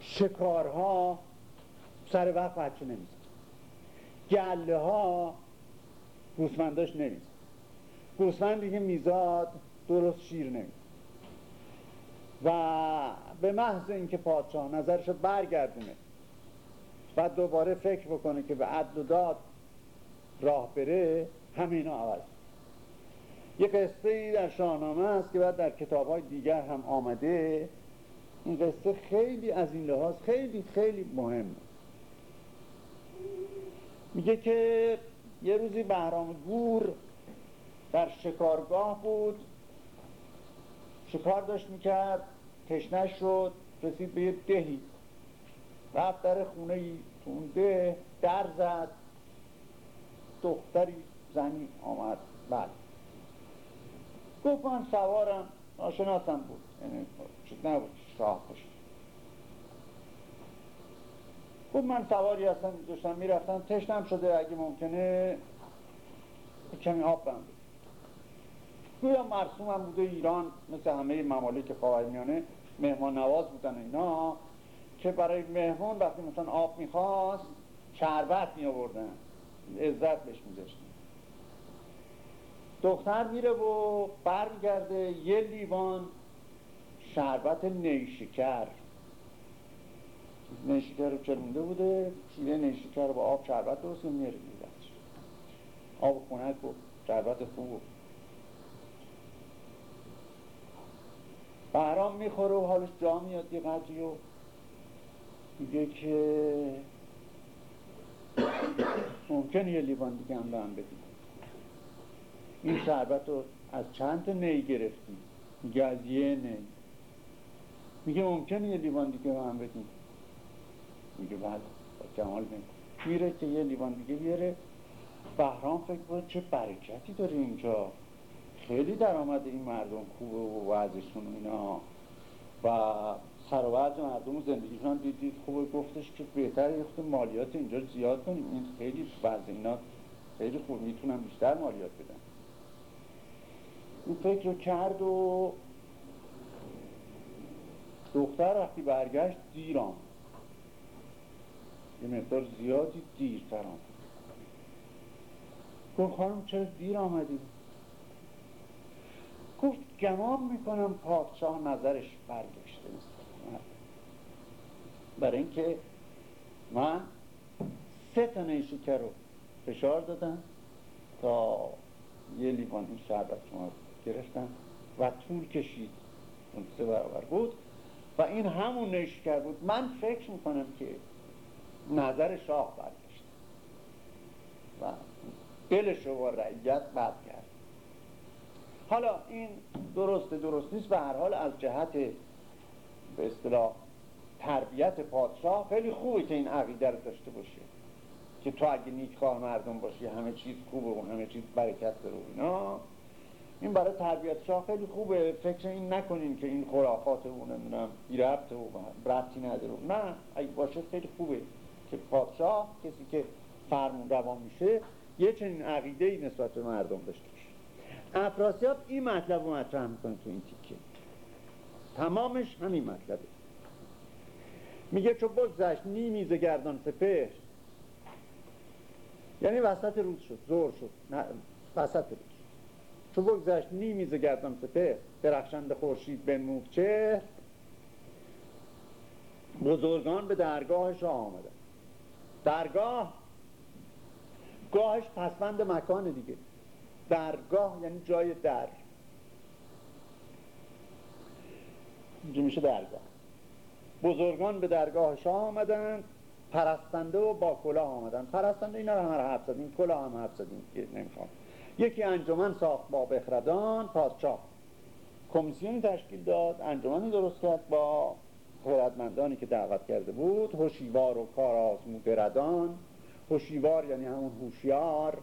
شکارها سر وقت بچه نمیزن گله ها گوسفنداش نمیزن گوسفندی که میزاد درست شیر نمید و به محض اینکه پادشاه نظرش برگردونه و دوباره فکر بکنه که به عدل و داد راه بره همینا عوض یه قصه ای در شاهنامه است که بعد در کتاب های دیگر هم آمده. این قصه خیلی از این لحاظ خیلی خیلی مهم میگه که یه روزی بهرام گور در شکارگاه بود. شکار داشت می‌کرد تشنش شد رسید به یه دهی. رفت در خونه ای ده در زد. دختری زنی آمد. بعد گفت من سوارم. ناشناسم بود. یعنی چیز نبود. شاه باشه. گفت من سواری هستم. داشتم می‌رفتم تشنم شده. اگه ممکنه کمی آب بنده گویا مرسوم هم بوده ایران مثل همه ممالک خواهرمیانه مهمان نواز بودن اینا که برای مهمان وقتی مثلا آب می‌خواست شربت می آوردن عزت بهش میذاشتن. دختر میره و برمیگرده یه لیوان شربت نیشکر. نیشکر رو چرمونده بوده؟ شیره نیشکر رو با آب شربت درست میره آب خونک و شربت خوب. بهرام می‌خوره و حالش جا میاد یه قدری و میگه که ممکن یه لیوان دیگه هم به هم بدیم. این شربت رو از چند تا نی گرفتی میگه از یه نی. میگه ممکن یه لیوان دیگه به هم بدیم. میگه بله با جمال بین میره که یه لیوان دیگه بیاره. بهرام فکر کنه چه برکتی داره اینجا. خیلی درآمد این مردم خوبه و وضعشون اینا. و سر و مردم زندگیشون دیدید. خوبه گفتش که بهتر یه مالیات اینجا زیاد کنیم. این خیلی وضع اینا خیلی خوب. می‌تونن بیشتر مالیات بدن. این فکر رو کرد و دختر وقتی برگشت دیر آمد یه مقدار زیادی دیرتر آمد. گفت خانم چرا دیر آمدی؟ گفت گمان می‌کنم پادشاه نظرش برگشته. برای اینکه من سه تا نیشکر رو فشار دادم تا یه لیوان این شربت شما گرفتم و طول کشید. اون سه برابر بود و این همون نیشکر بود. من فکر می‌کنم که نظر شاه برگشت. و دلش رو با رعیت بد کرد. حالا این درسته درست نیست. به هر حال از جهت به اصطلاح تربیت پادشاه خیلی خوبه که این عقیده رو داشته باشه که تو اگه نیکخواه مردم باشی همه چیز خوبه و همه چیز برکت داره اینا. این برای تربیت شاه خیلی خوبه. فکر این نکنین که این خرافات و نمی‌دونم بی ربط و ربطی نداره. نه اگه باشه خیلی خوبه که پادشاه کسی که فرمون روان میشه یه چنین عقیده ای نسبت به مردم داشته افراسیاب این مطلب رو مطرح می‌کنه تو این تیکه. تمامش همین مطلبه. میگه چو بگذشت نیمیز گردان سپهر. یعنی وسط روز شد زور شد نه وسط روز. چو بگذشت نیمیز گردان سپهر درخشند خورشید بنمود چهر بزرگان به درگاه شاه آمدن. درگاه گاهش پسوند مکان دیگه. درگاه یعنی جای در. اینجا میشه درگاه. بزرگان به درگاه شاه آمدن پرستنده و با کلاه آمدن. پرستنده اینا رو هم حرف زدیم کلاه هم حرف زدیم نمی‌خوام. یکی انجمن ساخت با بخردان پادشاه. کمیسیونی تشکیل داد انجمنی درست کرد با خردمندانی که دعوت کرده بود هوشیوار و کارآزمو بردان هوشیوار یعنی همون هوشیار.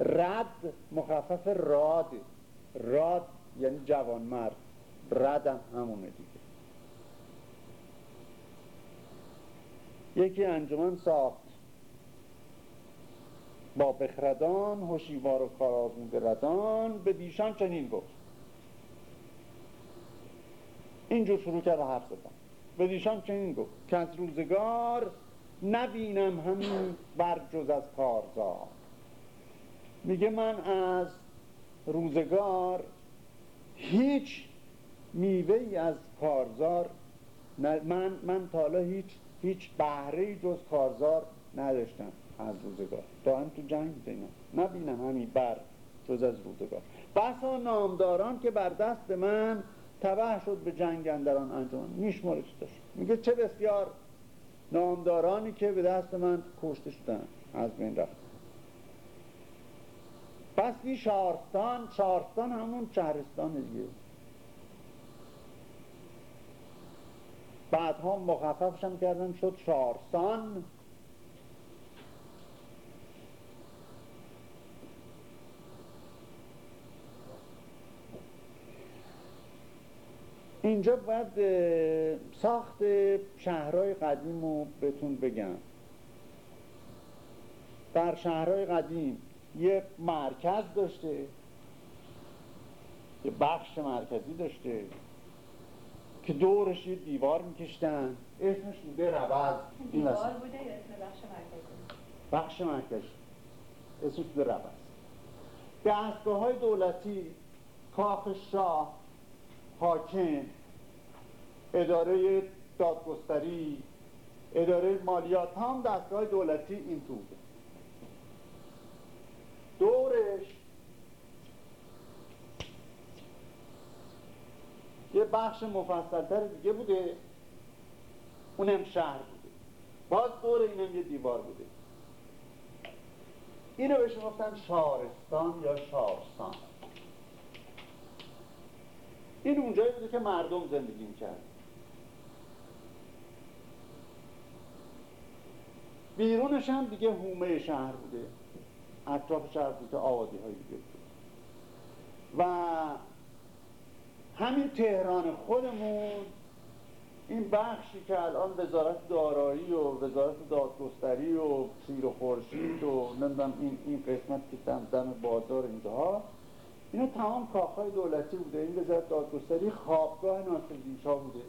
رد مخفف راد. راد یعنی جوان مرد رد هم همونه دیگه. یکی انجمن ساخت. با بخردان هوشیوار و کارآزمون بردان به دیشان چنین گفت. اینجور شروع کرد حرف زدن به دیشان چنین گفت. که از روزگار نبینم همین بر جز از کارزار. میگه من از روزگار هیچ میوه ای از کارزار من من تا هیچ هیچ بهره جز کارزار نداشتم از روزگار. هم تو جنگ اینا. نبینم همین بر جز از روزگار. بسا نامداران که بر دست من تبه شد به جنگ اندران انجام میشماره داشت. میگه چه بسیار نامدارانی که به دست من کشته شدن. از بین رفت. پس این شارستان شارستان همون شهرستان دیگه. مخففش هم کردن شد شارستان. اینجا باید ساخت شهرهای قدیم رو بهتون بگم. در شهرهای قدیم یه مرکز داشته یه بخش مرکزی داشته که دورش یه دیوار میکشتن. اسمش بوده ربز دیوار بوده یا اسم بخش مرکزی؟ بخش مرکزی اسمش بوده ربز دستگاه های دولتی کاخ شاه حاکم اداره دادگستری اداره مالیات هم دستگاه دولتی این تو بوده. دورش یه بخش مفصلتر دیگه بوده. اونم شهر بوده. باز دور اینم یه دیوار بوده. اینو بهش گفتن شارستان یا شارستان. این اونجایی بوده که مردم زندگی می‌کرد بیرونش هم دیگه هومه شهر بوده. اطراف شهر بوده آوادی های دیگه و همین تهران خودمون این بخشی که الان وزارت دارایی و وزارت دادگستری و سیر و خورشید و نمی‌دونم این این قسمت که دم دم بازار اینجاها اینا تمام کاخهای دولتی بوده. این وزارت دادگستری خوابگاه ناصرالدین بوده.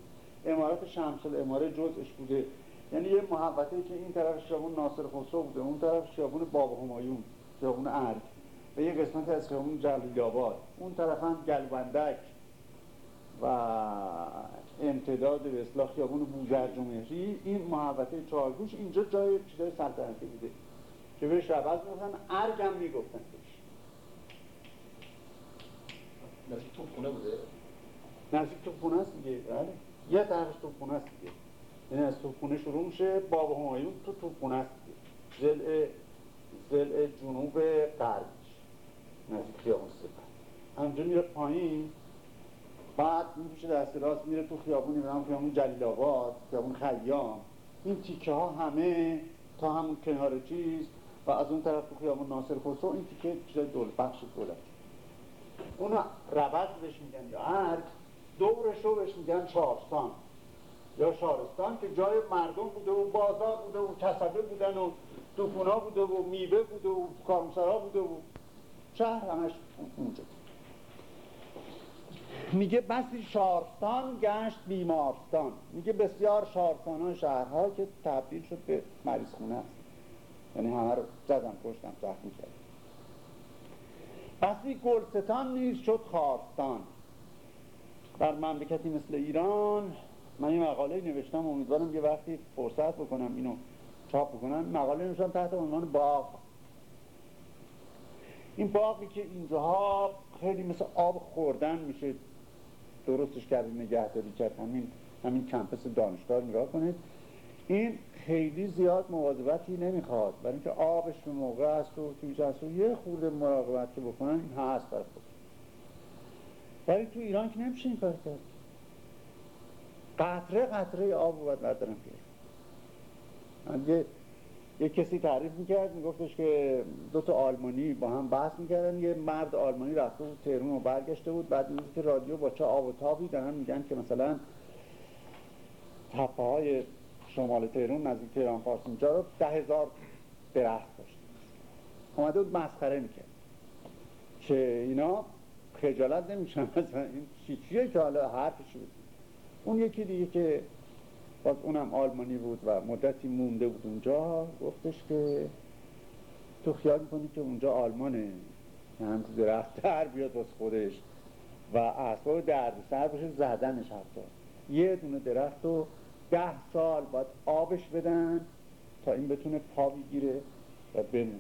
امارات شمس الاماره جزش بوده. یعنی یه محوطه که این طرف شیابون ناصر خسرو بوده اون طرف شیابون باب همایون خیابون ارگ. و یه قسمت از خیابون جلیل آباد اون طرف هم گلبندک و امتداد به اصلاح خیابون بوزرجمهری این محوطه چهارگوش اینجا جای چیزای سلطنتی بوده که بهش عوض می‌گفتن ارگ هم می‌گفتن بهش. نزدیک توپخونه بوده؟ نزدیک توپخونه است دیگه. بله. یه طرفش توپخونه است دیگه. یعنی از توپخونه شروع میشه باب همایون تو توپخونه است دیگه. زل جنوب غربش. نزدیک خیابون سپر. همجا میره پایین بعد میشه دست راست میره تو خیابونی به خیابون جلیل آباد خیابون خیام. این تیکه ها همه تا همون کنار چیز و از اون طرف تو خیابون ناصر خسرو این تیکه چیزای دول بخش دولت. اونو ربط بهش میگن یا ارگ دورش رو بهش میگن چهارستان. یا شارستان که جای مردم بوده و بازار بوده و کسبه بودن و دکونا بوده و میوه بوده و کارمسرا بوده و شهر همش اونجا. میگه بسی شارستان گشت بیمارستان. میگه بسیار شارستان شهرها که تبدیل شد به مریض خونه یعنی همه رو زدم کشتم زخمی کرد بسی گلستان نیز شد خارستان. در مملکتی مثل ایران من این مقاله نوشتم امیدوارم یه وقتی فرصت بکنم اینو چاپ بکنم مقاله نوشتم تحت عنوان باغ. این باقی که اینجاها خیلی مثل آب خوردن میشه درستش کرد نگهداری کرد همین همین کمپس دانشگاه نگاه کنید. این خیلی زیاد مواظبتی نمی‌خواد. برای اینکه آبش به موقع است و توی است و یه خورده مراقبت که بکنن این هست برای خود ولی تو ایران که نمیشه این کار کرد. قطره قطره آب رو باید بردارم یه یه کسی تعریف می‌کرد میگفتش که دو تا آلمانی با هم بحث می‌کردن. یه مرد آلمانی رفته بود تهرون و برگشته بود. بعد می‌گفت که رادیو با چه آب و تابی دارن میگن که مثلا تپه های شمال تهرون نزدیک تهران فارس اینجا رو ده هزار درخت داشت. اومده بود مسخره می‌کرد. که اینا خجالت نمیشن. (laughs) مثلا این چیچیه که حالا حرفش بود اون یکی دیگه که باز اونم آلمانی بود و مدتی مونده بود اونجا. گفتش که تو خیال می‌کنی که اونجا آلمانه. که هم درخت در بیاد از خودش و اسباب درد سر بشه زدنش حتی. یه دونه درخت رو ده سال باید آبش بدن تا این بتونه پا بگیره و بمونه.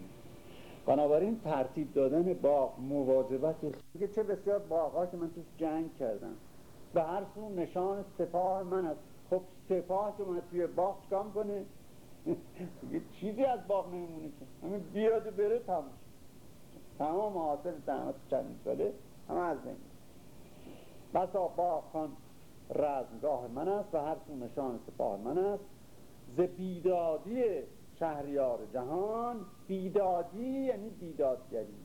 بنابراین ترتیب دادن باغ مواظبت. چه بسیار باغها که من توش جنگ کردم. به هر سو نشان سپاه من است خب سپاه که من توی باغ کام کنه؟ یه چیزی از باغ نمیمونه که. همین بیاد بره تمام تمام حاصل زحمت چند ساله همه از بین بسا باغ خان رزمگاه من است و هر سو نشان سپاه من است. ز بیدادی شهریار جهان بیدادی یعنی بیدادگری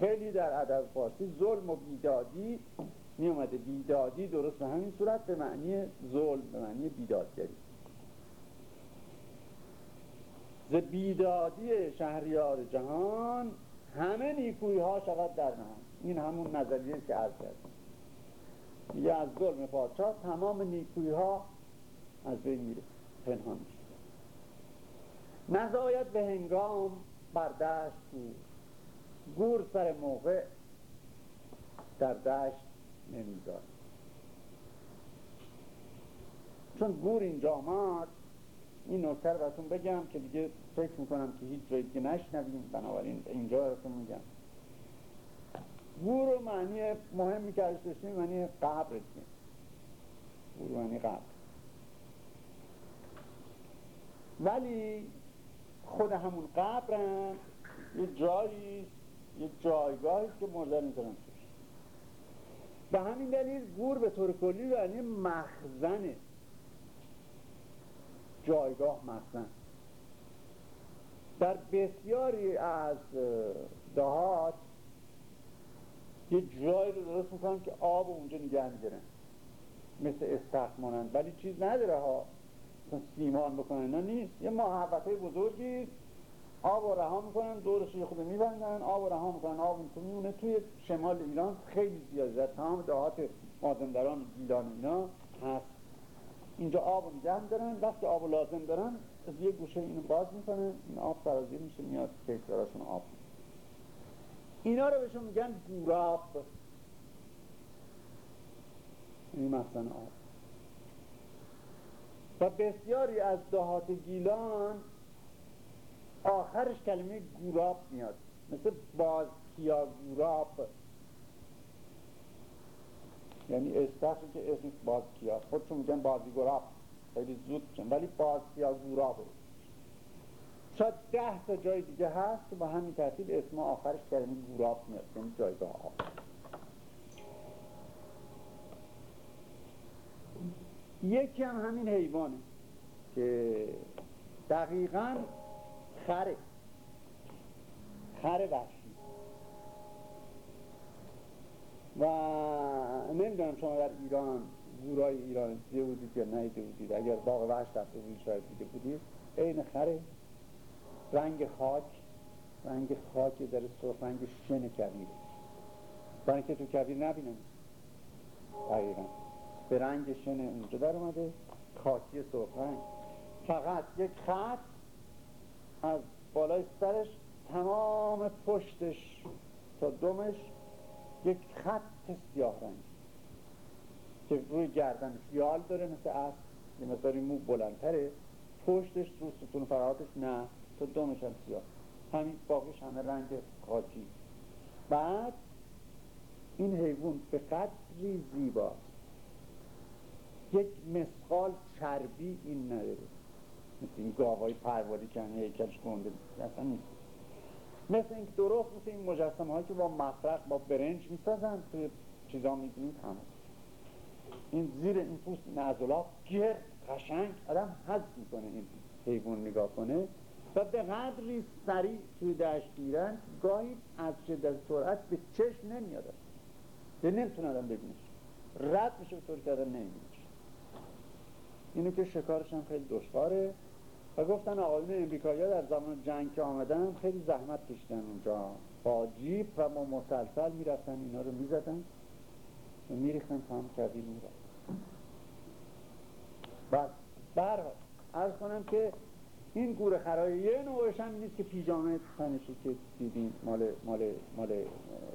خیلی در ادب فارسی ظلم و بیدادی می اومده بیدادی درست به همین صورت به معنی ظلم به معنی بیدادگری. ز بیدادی شهریار جهان همه نیکوی ها شود در نهان. این همون نظریه که عرض کردیم میگه از ظلم پادشاه تمام نیکوی ها از بین میره پنهان میشه. نزاید به هنگام بر دشت گور گور سر موقع در دشت نمی‌داد. چون گور اینجا آمد این نکتر براتون بگم که دیگه فکر می‌کنم که هیچ جایی دیگه نشنویم. بنابراین اینجا براتون میگم. گور معنی مهمی که ازش داشتیم معنی قبر دیگه. گور معنی قبر. ولی خود همون قبر هم یه جایی یه جایگاهی که مردن می‌ذارن به همین دلیل گور به طور کلی یعنی مخزنه جایگاه مخزن. در بسیاری از دهات یه جایی رو درست می‌کنن که آب اونجا نگه میدارن. مثل استخمانند ولی چیز نداره ها. سیمان بکنن. نه نیست. یه محبت بزرگی آب و رها می‌کنن دورش خود میبندن آب و رها می‌کنن آب تو میمونه توی شمال ایران خیلی زیاده در تمام دهات مازندران گیلان اینا هست. اینجا آب نگه دارن وقتی آب لازم دارن از یه گوشه اینو باز می‌کنن این آب سرازیر میشه میاد کیکداراشون آب. اینا رو بهشون میگن گوراب. این مخزن آب. و بسیاری از دهات گیلان آخرش کلمه گوراب میاد. مثل بازکیا گوراب. یعنی استخر که اسمش بازکیا خودشون میگن بازی گراب. خیلی زود میشن ولی بازکیا گورابه. شاید ده تا جای دیگه هست که با همین ترتیب اسم آخرش کلمه گوراب میاد. یعنی جایگاه آب یکی هم همین حیوانه که دقیقا خره. خر وحشی. و نمی‌دونم شما در ایران گورای ایران دیده بودید یا نیده بودید. اگر باغ وحش رفته بودید شاید دیده بودید. این خره. رنگ خاک. رنگ خاک در سرخ رنگ شن کبیره برای که تو کبیر نبینم. دقیقا. به رنگ شن اونجا در اومده. خاکی سرخ رنگ. فقط یک خط. از بالای سرش تمام پشتش تا دمش یک خط سیاه رنگ که روی گردن یال داره مثل اسب یه مقداری مو بلندتره. پشتش رو ستون فراتش نه تا دمش هم سیاه. همین باقیش همه رنگ خاکی بعد این حیوان به قدری زیباست. یک مسقال چربی این نداره. این گاوای پرواری همه هیکلش گنده اصلا نیست. مثل این درست مثل این مجسمه هایی که با مفرق با برنج می‌سازن توی چیزا می‌بینید همه. این زیر این پوست نعضلات گرد قشنگ آدم حد می‌کنه این حیوان نگاه کنه و به قدری سریع توی دشت گیرن گاهی از شدت سرعت به چشم نمیاد. به نمی‌تونه آدم ببینش رد میشه به طور که آدم نمیبینش اینو که شکارش هم خیلی دشواره. و گفتن آقایون امریکایی در زمان جنگ که آمدن خیلی زحمت کشیدن اونجا. با جیب و ما مسلسل می‌رفتن اینا رو می‌زدن. و میریختن تا هم کبیر می‌رفتن بعد برها ارز کنم که این گور خرای یه نوعش هم نیست که پیجامه تنشی که دیدیم. مال, مال, مال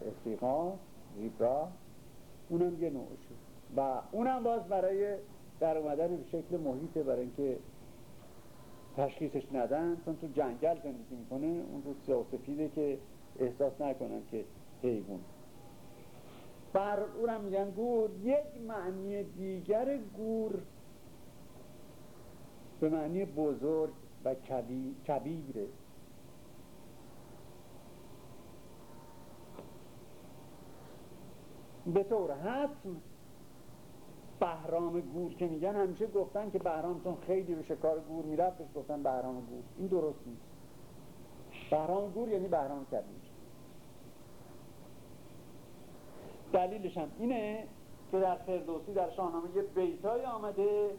افریقا زیبرا اونم یه نوع شد و اونم باز برای در اومدن به شکل محیطه برای اینکه تشخیصش ندن چون تو جنگل زندگی می‌کنه اون رو سیاه سفیده که احساس نکنن که حیوان. بر اونم میگن گور یک معنی دیگر گور به معنی بزرگ و کبیره. به طور حتم بهرام گور که میگن همیشه گفتن که بهرام چون خیلی به شکار گور می‌رفت بهش گفتن بهرام گور. این درست نیست. بهرام گور یعنی بهرام کبیر. دلیلش هم اینه که در فردوسی در شاهنامه یه بیتای آمده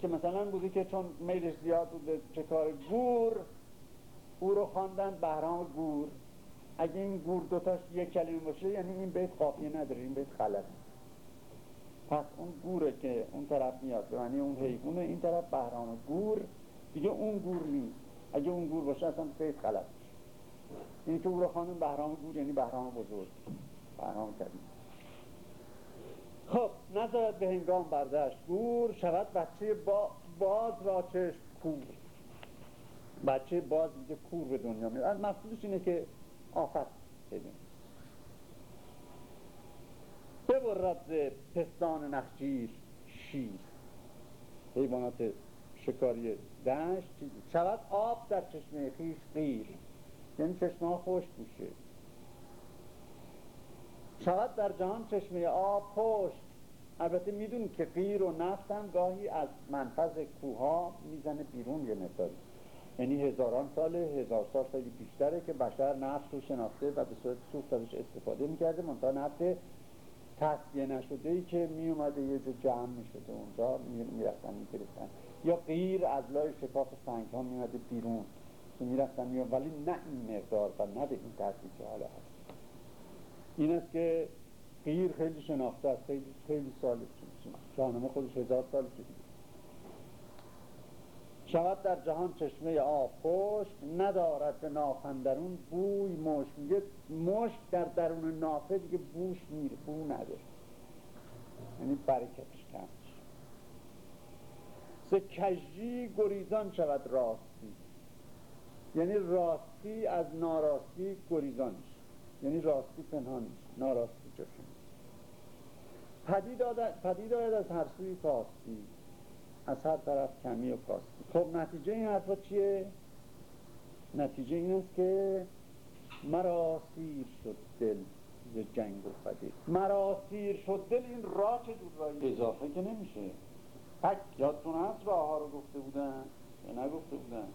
که مثلا بودی که چون میلش زیاد بود به شکار گور او رو خواندن بهرام گور. اگه این گور دوتاش یک کلمه باشه یعنی این بیت قافیه نداره این بیت غلط پس اون گوره که اون طرف میاد یعنی اون حیوانه این طرف بهرام. گور دیگه اون گور نیست. اگه اون گور باشه اصلا بیت غلط این که او رو خانم بهرام گور یعنی بهرام بزرگ. بهرام کبیر خب نظرت به هنگام بردشت گور شود بچه با باز را چشم کور. بچه باز میگه کور به دنیا میاد. از مقصودش اینه که آفت ببرد ز پستان نخجیر شیر. حیوانات شکاری دشت. شود آب در چشمه خیش غیر یعنی چشمه ها بوشه شود در جهان چشمه آب پشت البته میدون که غیر و نفت هم گاهی از منفذ کوها می‌زنه بیرون یه مقداری. یعنی هزاران سال هزار سال خیلی بیشتره که بشر نفت رو شناخته و به صورت سوخت ازش استفاده می‌کرده منتها نفت تصفیه نشده ای که میومده یه جا جمع می‌شده. اونجا می‌رفتن می‌گرفتن. یا غیر از لای شکاف سنگ ها میومده بیرون. که می‌رفتن میومد ولی نه این مقدار و نه به این ترتیب که حالا هست. این است که غیر خیلی شناخته است. خیلی, خیلی سال شاهنامه خودش هزار سال شده شود در جهان چشمه آب خشک ندارد به نافندرون بوی مشک. میگه مشک در درون نافه دیگه بوش میره بو نداره یعنی برکتش کم ز کجی گریزان شود راستی. یعنی راستی از ناراستی گریزان یعنی راستی پنهان ناراستی جشن پدید آید از هر سوی کاستی از هر طرف کمی و کاستی خب نتیجه این حرفا چیه؟ نتیجه این است که مرا سیر شد دل ز جنگ و فدی مرا سیر شد دل این راه چه دور اضافه که نمیشه. تک یادتون هست راه ها رو گفته بودن؟ یا نگفته بودن؟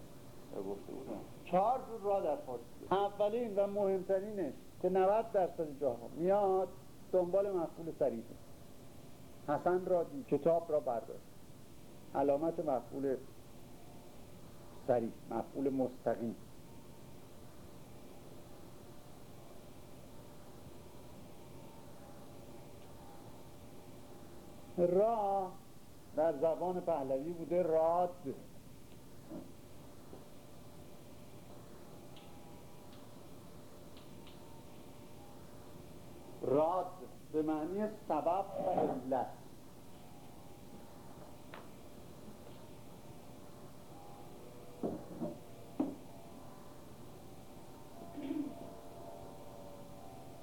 یا گفته بودن؟ چهار جور راه در فارسی اولین و مهمترینش که 90 درصد جاها میاد دنبال مفعول سریعه حسن را دید کتاب را برداشت. علامت مفعول سریع مفعول مستقیم. را در زبان پهلوی بوده راد. راد به معنی سبب و علت.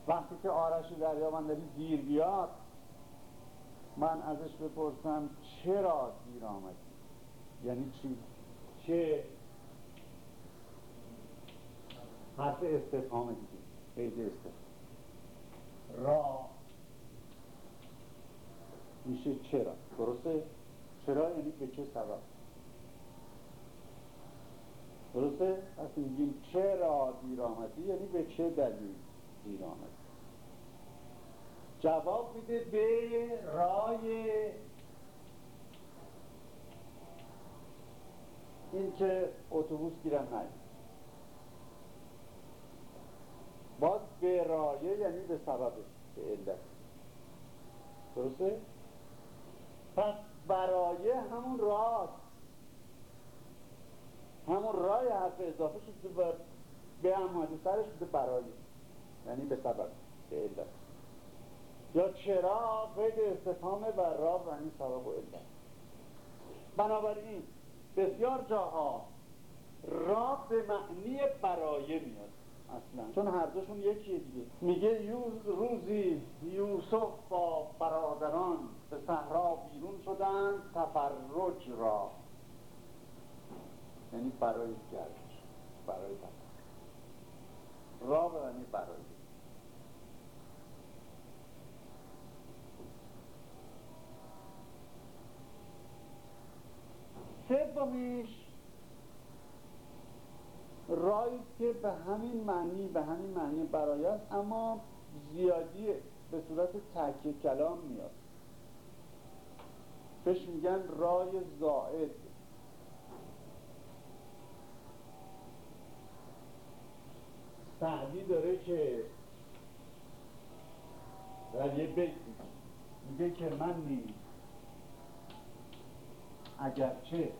وقتی که آرش دریابندری دیر بیاد من ازش بپرسم چرا دیر آمدی؟ یعنی چی؟ چه حرف استفهام دیگه قید استفهام. را میشه چرا؟ درسته؟ چرا؟ یعنی به چه سبب؟ درسته؟ پس میگیم چرا دیر آمدی؟ یعنی به چه دلیل دیر آمدی؟ جواب میده به رای این که اتوبوس گیرم نید باز به رایه یعنی به سبب به علت. درسته؟ پس برایه همون راست. همون رای حرف اضافه شده به اماده سرش به برایه یعنی به سبب به علت. چرا قید استفهام را و این سبب و علت؟ بنابراین بسیار جاها را به معنی برایه میاد. اصلا. چون هر دوشون یکیه دیگه. میگه یوز روزی یوسف با برادران به صحرا بیرون شدن تفرج را. یعنی برای گردش برای تفرج را به معنی برای سومیش رای که به همین معنی به همین معنی برای اما زیادی به صورت تکیه کلام میاد. بهش میگن رای زائد. سعدی داره که در یه بیت میگه که من نیز اگرچه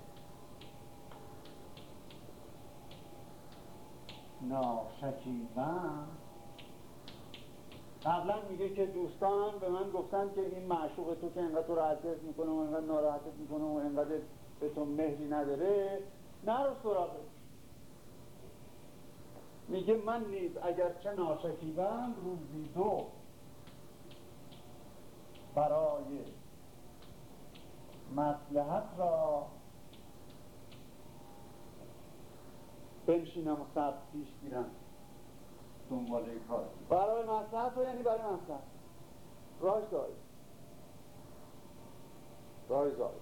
ناشکیبم. قبلا میگه که دوستان به من گفتن که این معشوق تو که انقدر تو رو اذیت می‌کنه و انقدر ناراحتت می‌کنه و انقدر به تو مهری نداره نرو سراغش. میگه من نیز اگر چه ناشکیبم روزی دو برای مسلحت را بنشینم و سب پیش گیرم دنبال کار. برای مسلحت رو یعنی برای مسلحت رای زایی رای زایی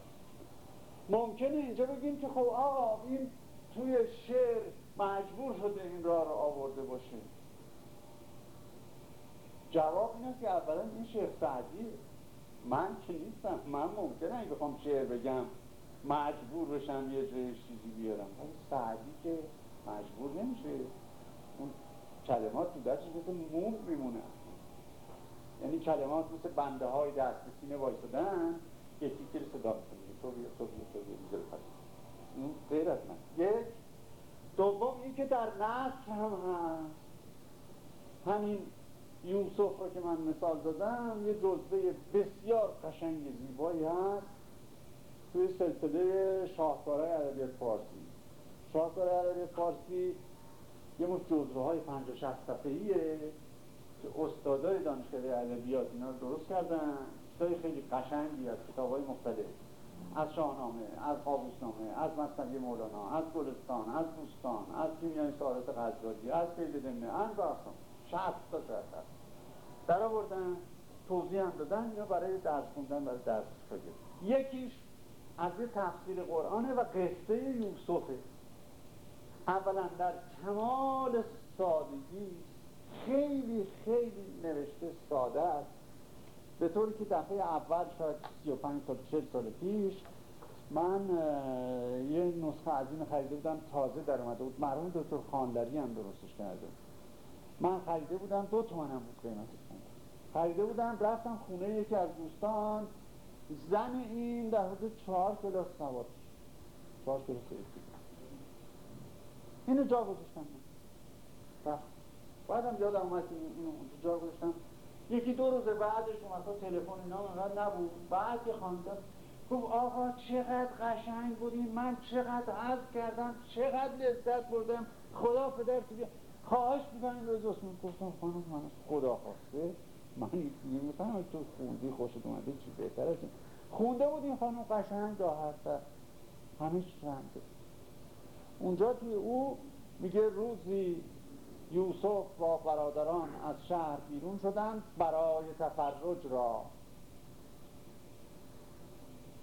ممکنه اینجا بگیم که خب آقا این توی شعر مجبور شده این راه رو آورده باشه. جواب این است که اولا این شعر سعدیه. من که نیستم. من ممکنه اگه بخوام شعر بگم مجبور بشم یه جای چیزی بیارم. ولی سعدی که مجبور نمیشه. اون کلمات تو دستش مثل موم میمونه. یعنی کلمات مثل بنده های دست به سینه وایسادن یکی که صدا می‌کنه. تو بیا تو بیا تو بیا اون غیر از من. یک دوم این که در نصر هم هست. همین یوسف رو که من مثال دادم یه جزبه بسیار قشنگ زیبایی هست توی سلسله شاهکارهای ادبیات فارسی. شاهکار ادبیات فارسی. یه مش جزوه های پنج و شست که استادای دانشکده ادبیات اینا رو درست کردن. کتابی خیلی قشنگی از کتاب های مختلف. از شاهنامه، از قابوسنامه، از مصنوی مولانا، از گلستان، از بوستان، از کیمیای سعادت غزالی، از فیل دمنه، از بحثان شست تا شست در آوردن توضیح هم دادن. اینا برای درس خوندن برای درس شده یکیش از یه تفسیر قرآنه و قصه یوسفه. اولا در کمال سادگی خیلی خیلی نوشته ساده است. به طوری که دفعه اول شاید 35 سال 40 سال پیش من یه نسخه از این خریده بودم تازه در اومده بود. مرحوم دکتر خانلری هم درستش کرده من خریده بودم دو تومن هم بود قیمتش خریده بودم رفتم خونه یکی از دوستان. زن این در حدود چهار کلاس سواد چهار کلاس اینو جا گذاشتم. من بعدم یادم اومد اینو جا گذاشتم. یکی دو روز بعدش اومد. تلفن اینا انقدر نبود. بعد که خواندم گفت آقا چقدر قشنگ بودین. من چقدر حظ کردم. چقدر لذت بردم. خدا پدر تو بیا. خواهش می‌کنم روز اسمان گفتم خانم من خدا خواسته. من نمی‌فهمم تو خوندی خوشت اومده چی بهتر از خونده بود این خانم قشنگ راحت همه چی فهمده اونجا توی او میگه روزی یوسف با برادران از شهر بیرون شدند برای تفرج را.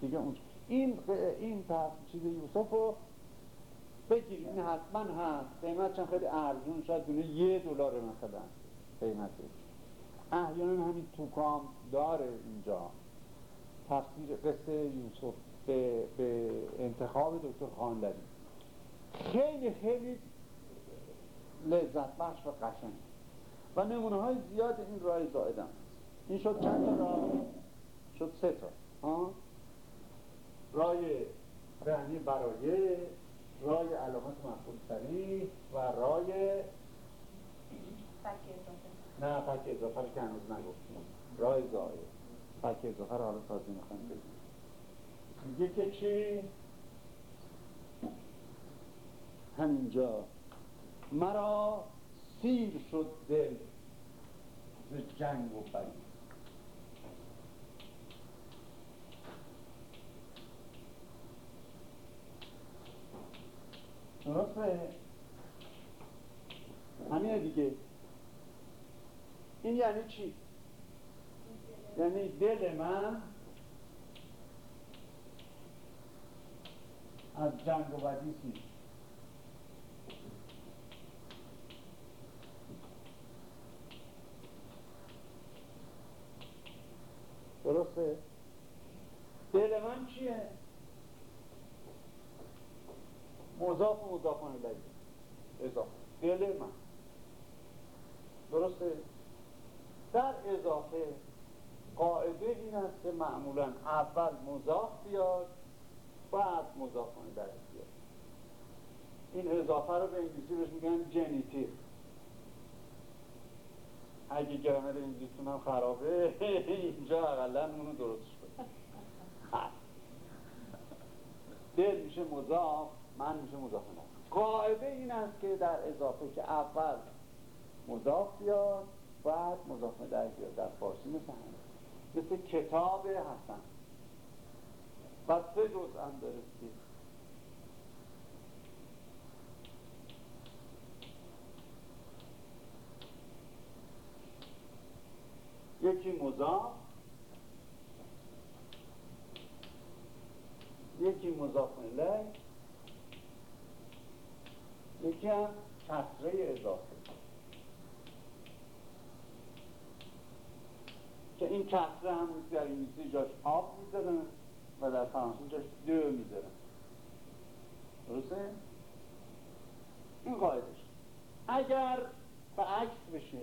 دیگه اون این این چیز یوسف رو بگیر این حتما هست. قیمت چند؟ خیلی ارزون شاید دونه یه دلار مثلا قیمتش احیانا همین توکام داره اینجا. تفسیر قصه یوسف به, به انتخاب دکتر خانلری خیلی خیلی لذت بخش و قشنگ. و نمونه های زیاد این رای زایدن این شد چند تا راه شد سه تا. ها رای رهنی برای رای علامت مفهول سریع و رای نه فک اضافه رو که هنوز نگفتیم. راه زایه فک اضافه رو حالا تازه می‌خوایم بگیم میگه که چی؟ همینجا. مرا سیر شد دل ز جنگ و بری. درسته؟ همینه دیگه. این یعنی چی؟ یعنی دل من از جنگ و بدی سیر درسته؟ دل من چیه؟ مضاف و مضاف الیه اضافه دل من درسته؟ در اضافه قاعده این است که معمولا اول مضاف بیاد بعد مضاف الیه بیاد این اضافه رو به انگلیسی بهش میگن جنیتیو اگه گرامر انگلیسیتون هم خرابه اینجا اقلا اونو درست شد دل میشه مضاف من میشه مضاف قاعده این است که در اضافه که اول مضاف بیاد بعد مضاف در بیاد. در فارسی مثل مثل کتاب حسن. و سه جزء هم داره. یکی مضاف یکی مضاف الیه یکی هم کسره اضافه. که این کسره هم در انگلیسی جاش آب می‌ذارن و در فرانسه جاش دو می‌ذارن درسته؟ این قاعدش اگر به عکس بشه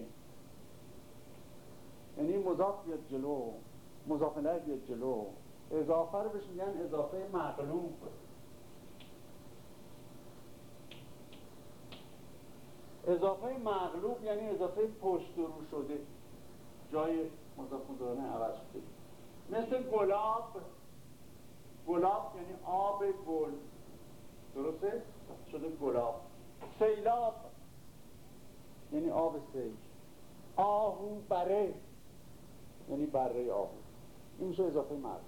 یعنی مضاف بیاد جلو مضاف بیاد جلو. اضافه رو بهش میگن اضافه مغلوب. اضافه مغلوب یعنی اضافه پشت رو شده. جای مضاف مضارعه عوض شده. مثل گلاب. گلاب یعنی آب گل. درسته؟ شده گلاب. سیلاب یعنی آب سیل. آهو بره. یعنی بره آهو این میشه اضافه مرد.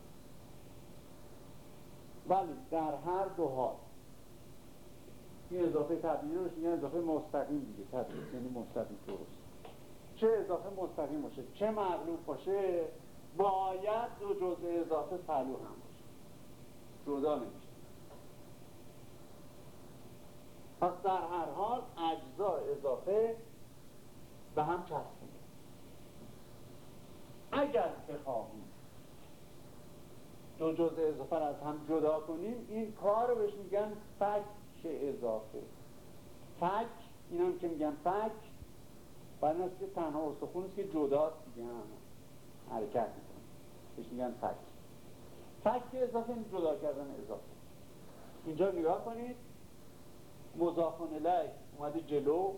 ولی در هر دو حال این اضافه طبیعی رو میگن اضافه مستقیم دیگه. طبیعی یعنی مستقیم درست. چه اضافه مستقیم باشه چه مغلوب باشه باید دو جزء اضافه سلو هم باشه. جدا نمیشه. پس در هر حال اجزا اضافه به هم چسبیده اگر بخواهیم دو جزء اضافه از هم جدا کنیم این کار رو بهش میگن فک اضافه. فک این هم که میگن فک برای که تنها استخون است که جداست دیگه هم حرکت می‌کنه بهش میگن فک فک اضافه جدا کردن اضافه. اینجا نگاه کنید مضافون الیه اومده جلو.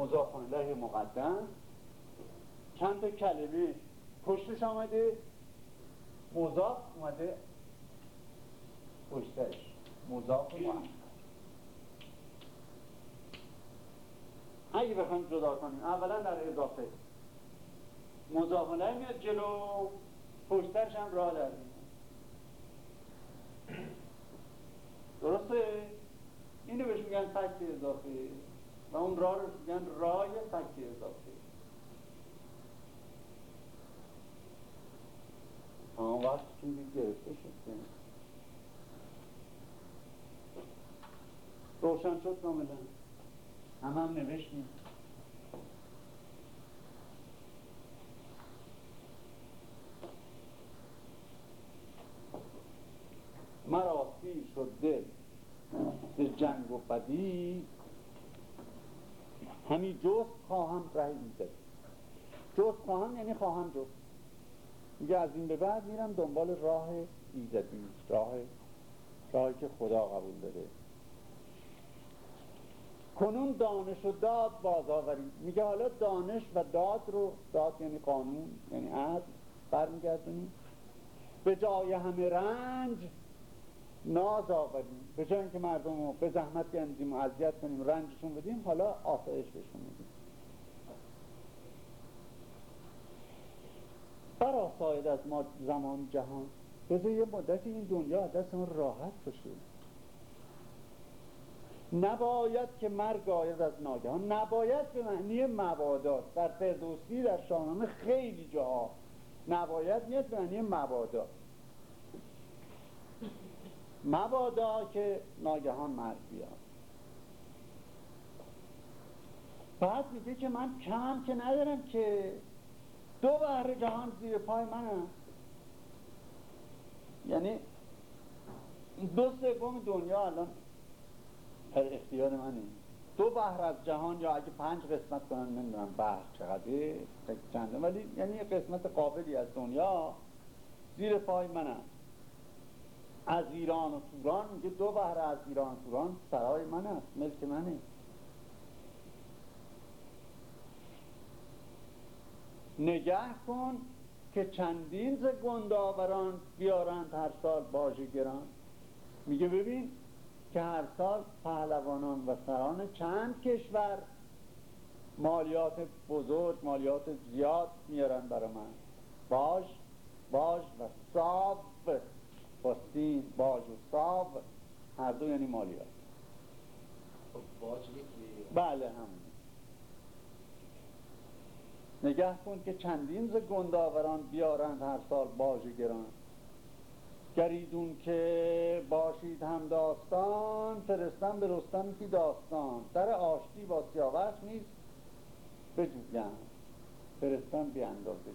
مضاف الیه مقدم. چند تا کلمه پشتش آمده. مضاف اومده. پشتش. مضاف مؤخر اگه بخوایم جدا کنیم اولا در اضافه. مضاف الیه میاد جلو پشتش هم راه در درسته؟ اینو بهش میگن فکت اضافه. و اون راه رو میگن رای فکر اضافه آن وقت که گرفته شد. روشن شد کاملا. هم هم نوشتیم. مرا سیر شد دل به جنگ و بدی همین جست خواهم رای میده جست خواهم یعنی خواهم جست میگه از این به بعد میرم دنبال راه ایزدی راه راهی که خدا قبول داره کنون دانش و داد بازآورید میگه حالا دانش و داد رو داد یعنی قانون یعنی عدل برمیگردونیم به جای همه رنج ناز آوریم به جای اینکه مردم رو به زحمت گنزیم و اذیت کنیم رنجشون بدیم حالا آسایش بهشون میدیم. بر آساید از ما زمان جهان بذار یه مدت این دنیا دست ما راحت باشه. نباید که مرگ آید از ناگهان. نباید به معنی مبادات. در فردوسی در شاهنامه خیلی جاها نباید میاد به معنی مبادات. مبادا که ناگهان مرگ بیاد. بعد میگه که من کم که ندارم که دو بحر جهان زیر پای منم یعنی دو سوم دنیا الان در اختیار منه. دو بحر از جهان یا اگه پنج قسمت کنن نمی‌دونم بحر چقدره چنده ولی یعنی قسمت قابلی از دنیا زیر پای منم از ایران و توران میگه دو بحر از ایران و توران سرای من است ملک منه. نگه کن که چندین ز گنداوران بیارند هر سال باج گران. میگه ببین که هر سال پهلوانان و سران چند کشور مالیات بزرگ مالیات زیاد میارن برای من. باج باج و صاب با سین باج و صاب هر دو یعنی مالیات. خب بله همون. نگه کن که چندین ز گنداوران بیارند هر سال باج گران. گریدون که باشید هم داستان فرستن به رستم کی داستان. در آشتی با سیاوش نیست. بجویم. فرستن بی اندازه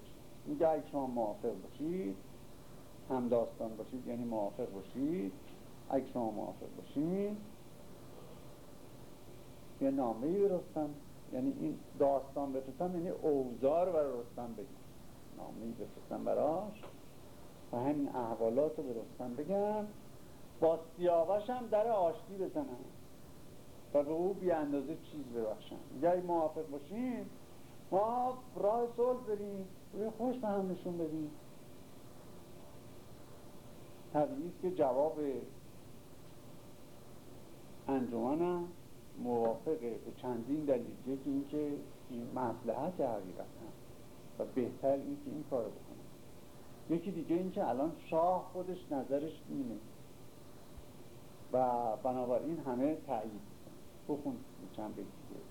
میگه اگه شما موافق باشید هم داستان باشید یعنی موافق باشید. اگه شما موافق باشید یه نامه رستم یعنی این داستان بفرستم یعنی اوزار برای رستم بگم. نامه بفرستم براش و همین احوالات رو به رستم بگم. با سیاوش هم در آشتی بزنم و به او بی اندازه چیز ببخشم. اگر موافق باشیم ما راه صلح بریم. روی خوش به هم نشون بدیم. طبیعی که جواب انجمنم موافقه به چندین دلیل یکی اینکه این مصلحت حقیقت هم. و بهتر این که این کارو بکنه. یکی دیگه اینکه الان شاه خودش نظرش اینه. و بنابراین همه تایید بخون چند بیت دیگه.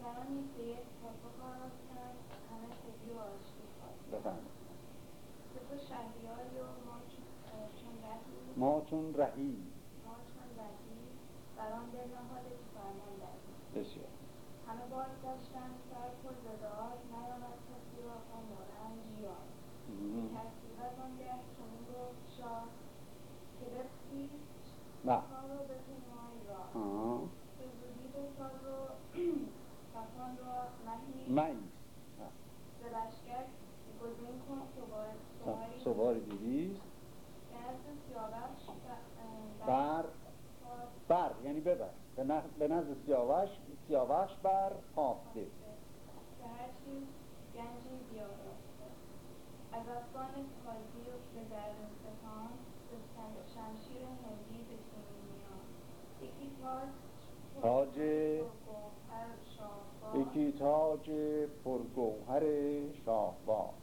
زنان یک به یک توافق آراستند همه خوبی و آشتی خواستند بفرمایید به تو شهریاری و ما چون اه، چون رهی ما چون رهی ما چون رهی بر آن دل نهاده که فرمان دهی بسیار همه باز داشتند سر پر ز داد نیامد کسی را غم و رنج یاد مم. کسی از آنگه چنین گفت شاه که بپیچ نه کار رو بپیمای راه آه. به زودی بساز و من سوار- دیویز بر بر یعنی ببر. به نزد- سیاوش سیاوش بر خافته به هر چیز گنجی بیاراسته از افغان تازی به درد ستان به سن- شمشیر هندی به چنین میان یکی تاج یکی تاج پرگوهر شاهوار.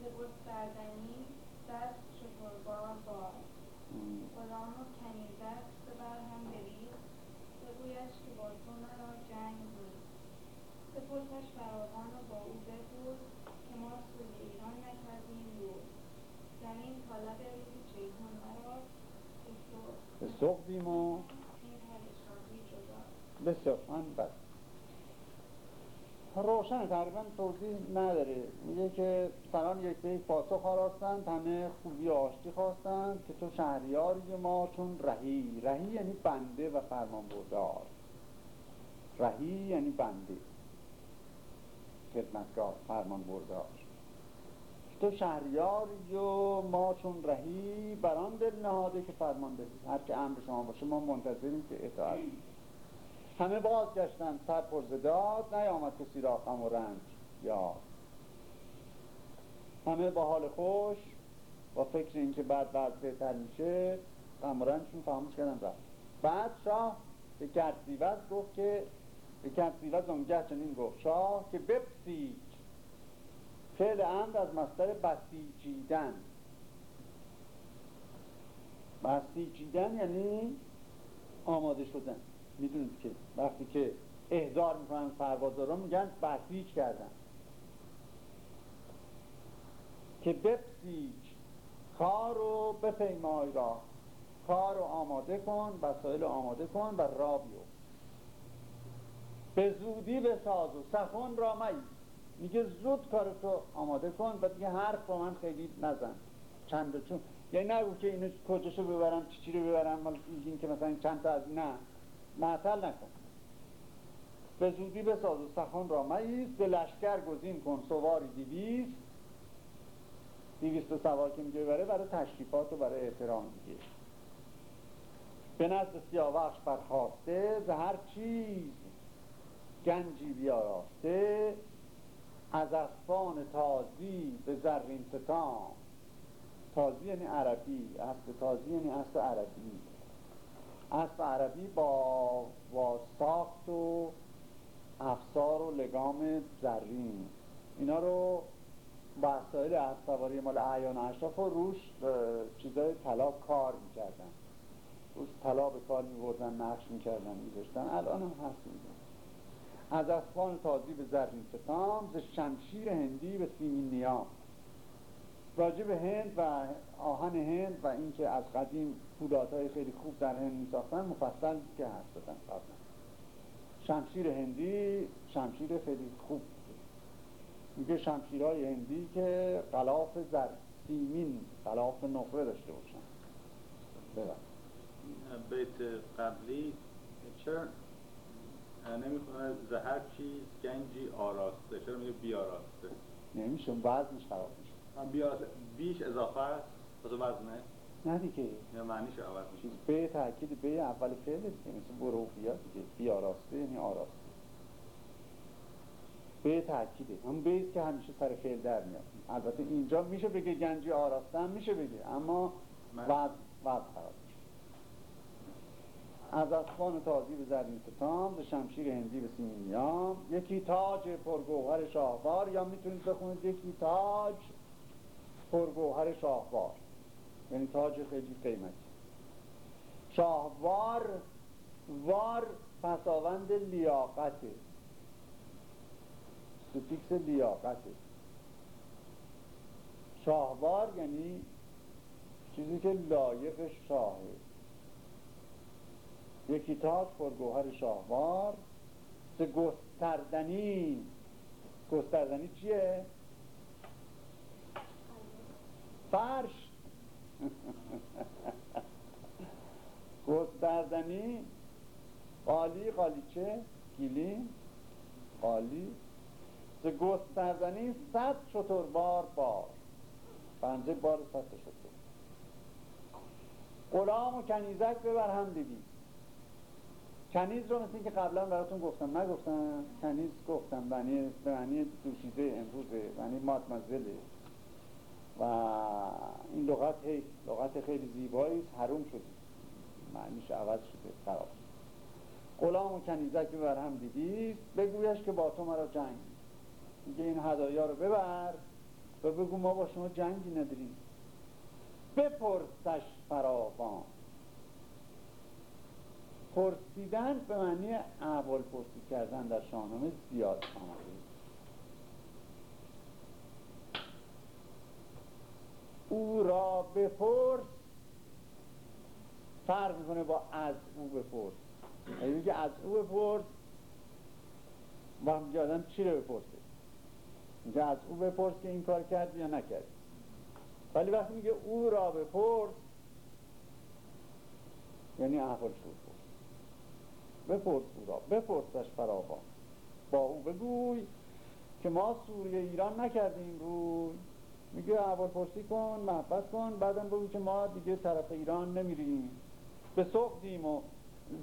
ز گستردنی دست شتربار بار. غلام و کنیزک بر هم بگویش که با تو مرا جنگ نیست بپرسش فراوان و با او که ما سوی ایران نکردیم روی زمین طالب مراست و پادشاهی جدا بسیار بس روشن تقریبا توضیح نداره. میگه که سران یک به یک پاسخ آراستند همه خوبی آشتی خواستند که تو شهریاری ما چون رهی. رهی یعنی بنده و فرمان بردار رهی یعنی بنده. خدمتگار فرمان بردار تو شهریاری و ما چون رهی بران دل نهاده که فرمان بدی. هر که امر شما باشه ما منتظریم که اطاعت. همه بازگشتن سر پرزداد نیامد کسی را غم و رنج. یا. همه با حال خوش با فکر اینکه بعد بعد بهتر میشه غم و رنجشون فراموش کردن رفت. بعد شاه به کرسیوز گفت که به کرسیوز اونگه چنین گفت. شاه که بپسید فعل امر از مصدر بسیجیدن. بسیجیدن یعنی آماده شدن. می‌دونید که وقتی که احضار می‌کنن سربازا میگن بسیج کردن. که بپسیج کار رو بپیمای را. کار رو آماده کن وسایل آماده کن و را بیو به زودی بساز و سخن را می میگه زود کارتو آماده کن و دیگه حرف با من خیلی نزن. چند چون یعنی نگو که اینو کجاشو ببرم چی چی رو ببرم مال این که مثلا چند تا از نه معطل نکن. به زودی بساز و سخن را میز به لشکر گزین کن. سواری دیویست دیویست سوار که میگه ببره برای تشریفات و برای احترام دیگه. به نزد سیاوخش برخواسته ز هر چیز گنجی بیاراسته. از اسبان تازی به زرین ستام. تازی یعنی عربی اسب تازی یعنی اسب عربی. اسب عربی با, با ساخت و افسار و لگام زرین. اینا رو وسایل اسب مال اعیان اشراف و روش چیزای طلا کار می‌کردن. روش طلا به کار میبردن نقش می‌کردن میذاشتن. الان هم هست میدن از اسبان تازی به زرین ستام ز شمشیر هندی به سیمین نیام راجع به هند و آهن هند و اینکه از قدیم پولادهای خیلی خوب در هند میساختن مفصل که هست دادن قبلا. شمشیر هندی شمشیر خیلی خوب. میگه شمشیرهای هندی که غلاف زر سیمین غلاف نقره داشته باشن. ببین بیت قبلی چرا؟ نمی‌خونه زهر چیز گنجی آراسته. چرا میگه بیاراسته؟ نمیشه وزنش خراب. بیاراسته بیش اضافه است. واسه وزنه نه؟ دیگه. یا معنیش عوض میشه؟ به تاکید به اول فعل دیگه مثل بروفیا دیگه. بیاراسته یعنی آراسته. به تاکیده. هم بیت که همیشه سر فعل در میاد. البته اینجا میشه بگه گنجی آراسته هم میشه بگه اما وزن وزن خراب از اسبان تازی به زرین ستام به شمشیر هندی به سیمینیام. یکی تاج پرگوهر شاهوار یا می‌تونید بخونید یکی تاج پرگوهر شاهوار. یعنی تاج خیلی قیمتی. شاهوار وار پساوند لیاقته سوفیکس لیاقته شاهوار یعنی چیزی که لایق شاهه. یکی تاج پرگوهر شاهوار. سه گستردنی. گستردنی چیه؟ فرش. گستردنی قالی قالیچه گیلی قالی سه گستردنی صد شطور بار بار. پنجه بار صد شطور غلام و کنیزک ببر هم دیدی. کنیز رو مثل که قبلا براتون گفتم. نگفتم. کنیز گفتم. معنی به معنی دوشیزه امروزه. معنی مادمازله و این لغت لغت خیلی زیبایی حروم شده. معنیش عوض شده خراب غلام و کنیزک ببر هم دیدی بگویش که با تو مرا جنگ میگه این هدایا رو ببر و بگو ما با شما جنگی نداریم. بپرسش فراوان. پرسیدن به معنی احوال پرسی کردن در شاهنامه زیاد آمده. او را بپرس. فرق می‌کنه با از او بپرس. اگه بگه از او بپرس. و میگه آدم چی رو بپرسه؟ میگه از او بپرس که این کار کرد یا نکرد. ولی وقتی میگه او را بپرس یعنی احوال شد بپرس او را. بپرسش فراوان. با او بگوی که ما سوریه ایران نکردیم روی. میگه اول پرسی کن محبت کن بعدم بگو که ما دیگه طرف ایران نمیریم. به سقدیم و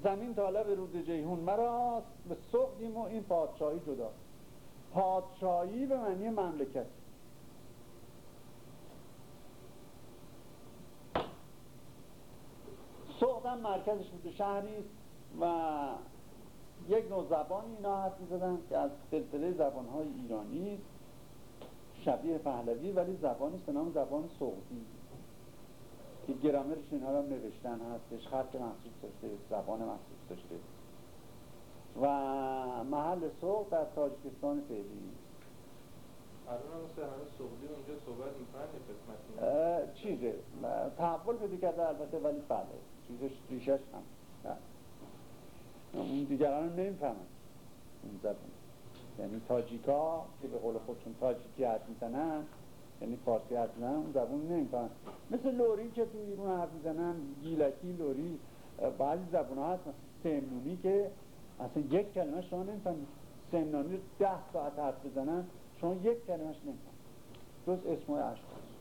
زمین طالب رود جیهون مراست. به سقدیم و این پادشاهی جدا. پادشاهی به معنی مملکت. سقدم مرکزش بوده شهری و یک نوع زبانی اینا حرف می‌زدن که از سلسله زبانهای ایرانی است. شبیه پهلوی ولی زبانی به نام زبان سعودی. که گرامرش اینا رو نوشتن هستش. خط مخصوص داشته زبان مخصوص داشته. و محل سوق در تاجیکستان فعلی. الان هم سعودی اونجا صحبت می‌کنن چیزه. تحول پیدا کرده البته ولی بله. چیزش ریشش هم. اون دیگران هم نمی‌فهمن. اون زبان. یعنی تاجیکا که به قول خودشون تاجیکی حرف می‌زنن یعنی فارسی حرف می‌زنن اون زبان نمی‌فهمن. مثل لوری که تو ایران حرف می‌زنن گیلکی لوری بعضی زبان ها هست سمنونی که اصلا یک کلمه شما نمی‌فهمید. سمنانی ده ساعت حرف بزنن شما یک کلمهش نمی‌فهمید. جز اسم و اشکال